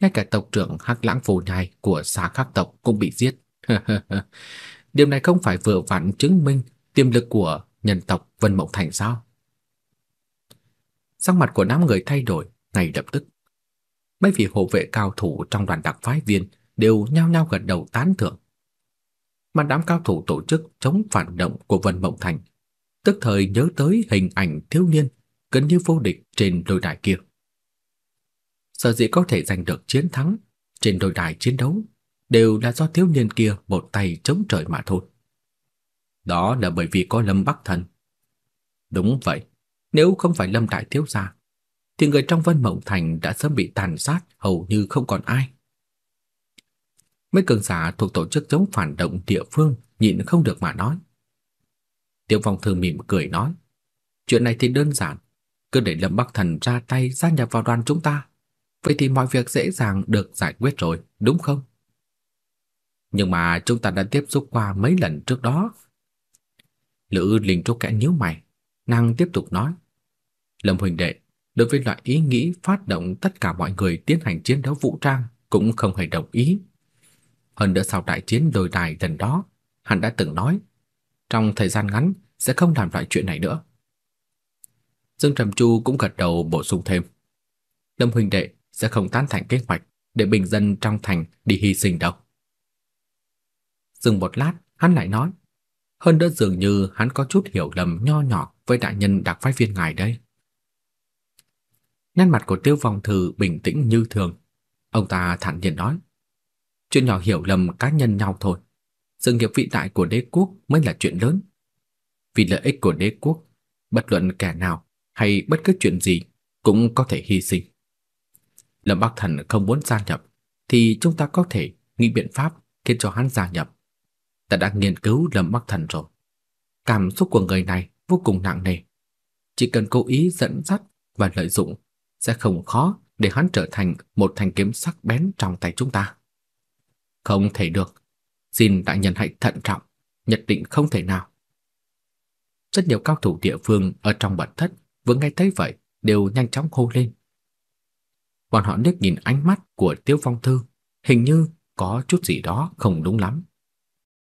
Ngay cả tộc trưởng Hắc Lãng Phù Nhai của xã khắc tộc cũng bị giết." Điều này không phải vừa vặn chứng minh tiềm lực của nhân tộc Vân Mộng Thành sao? Sắc mặt của đám người thay đổi ngay lập tức. Mấy vị hộ vệ cao thủ trong đoàn đặc phái viên đều nhao nhao gật đầu tán thưởng. Mà đám cao thủ tổ chức chống phản động của Vân Mộng Thành tức thời nhớ tới hình ảnh thiếu niên gần như vô địch trên đôi đài kia. Sở dĩ có thể giành được chiến thắng trên đôi đài chiến đấu đều là do thiếu niên kia một tay chống trời mà thôi. Đó là bởi vì có Lâm Bắc Thần. Đúng vậy, nếu không phải Lâm đại thiếu gia, thì người trong Vân Mộng Thành đã sớm bị tàn sát hầu như không còn ai. Mấy cường giả thuộc tổ chức chống phản động địa phương nhịn không được mà nói. Tiêu Phong Thư mỉm cười nói, chuyện này thì đơn giản, cứ để Lâm Bắc Thần ra tay gia nhập vào đoàn chúng ta, vậy thì mọi việc dễ dàng được giải quyết rồi, đúng không? Nhưng mà chúng ta đã tiếp xúc qua mấy lần trước đó. Lữ Linh Trúc kẽ nhíu mày, nàng tiếp tục nói: "Lâm Huỳnh đệ, đối với loại ý nghĩ phát động tất cả mọi người tiến hành chiến đấu vũ trang cũng không hề đồng ý. Hơn nữa sau đại chiến đồi đài lần đó, hắn đã từng nói, trong thời gian ngắn sẽ không làm loại chuyện này nữa. Dương Trầm Chu cũng gật đầu bổ sung thêm. Lâm huynh đệ, sẽ không tán thành kế hoạch để bình dân trong thành đi hy sinh đâu. Dừng một lát, hắn lại nói, hơn nữa dường như hắn có chút hiểu lầm nho nhỏ với đại nhân đặc phái viên ngài đây. Nét mặt của Tiêu Phong Thư bình tĩnh như thường. Ông ta thản nhiên nói, chuyện nhỏ hiểu lầm cá nhân nhau thôi. Sự nghiệp vĩ đại của đế quốc mới là chuyện lớn. Vì lợi ích của đế quốc, bất luận kẻ nào hay bất cứ chuyện gì cũng có thể hy sinh. Lâm Bắc Thần không muốn gia nhập thì chúng ta có thể nghĩ biện pháp khiến cho hắn gia nhập. Ta đã nghiên cứu Lâm Bắc Thần rồi. Cảm xúc của người này vô cùng nặng nề. Chỉ cần cố ý dẫn dắt và lợi dụng sẽ không khó để hắn trở thành một thanh kiếm sắc bén trong tay chúng ta. Không thể được. Xin đại nhân hãy thận trọng, nhất định không thể nào. Rất nhiều cao thủ địa phương ở trong bản thất vừa nghe thấy vậy đều nhanh chóng hô lên. Bọn họ liếc nhìn ánh mắt của Tiêu Phong Thư, hình như có chút gì đó không đúng lắm.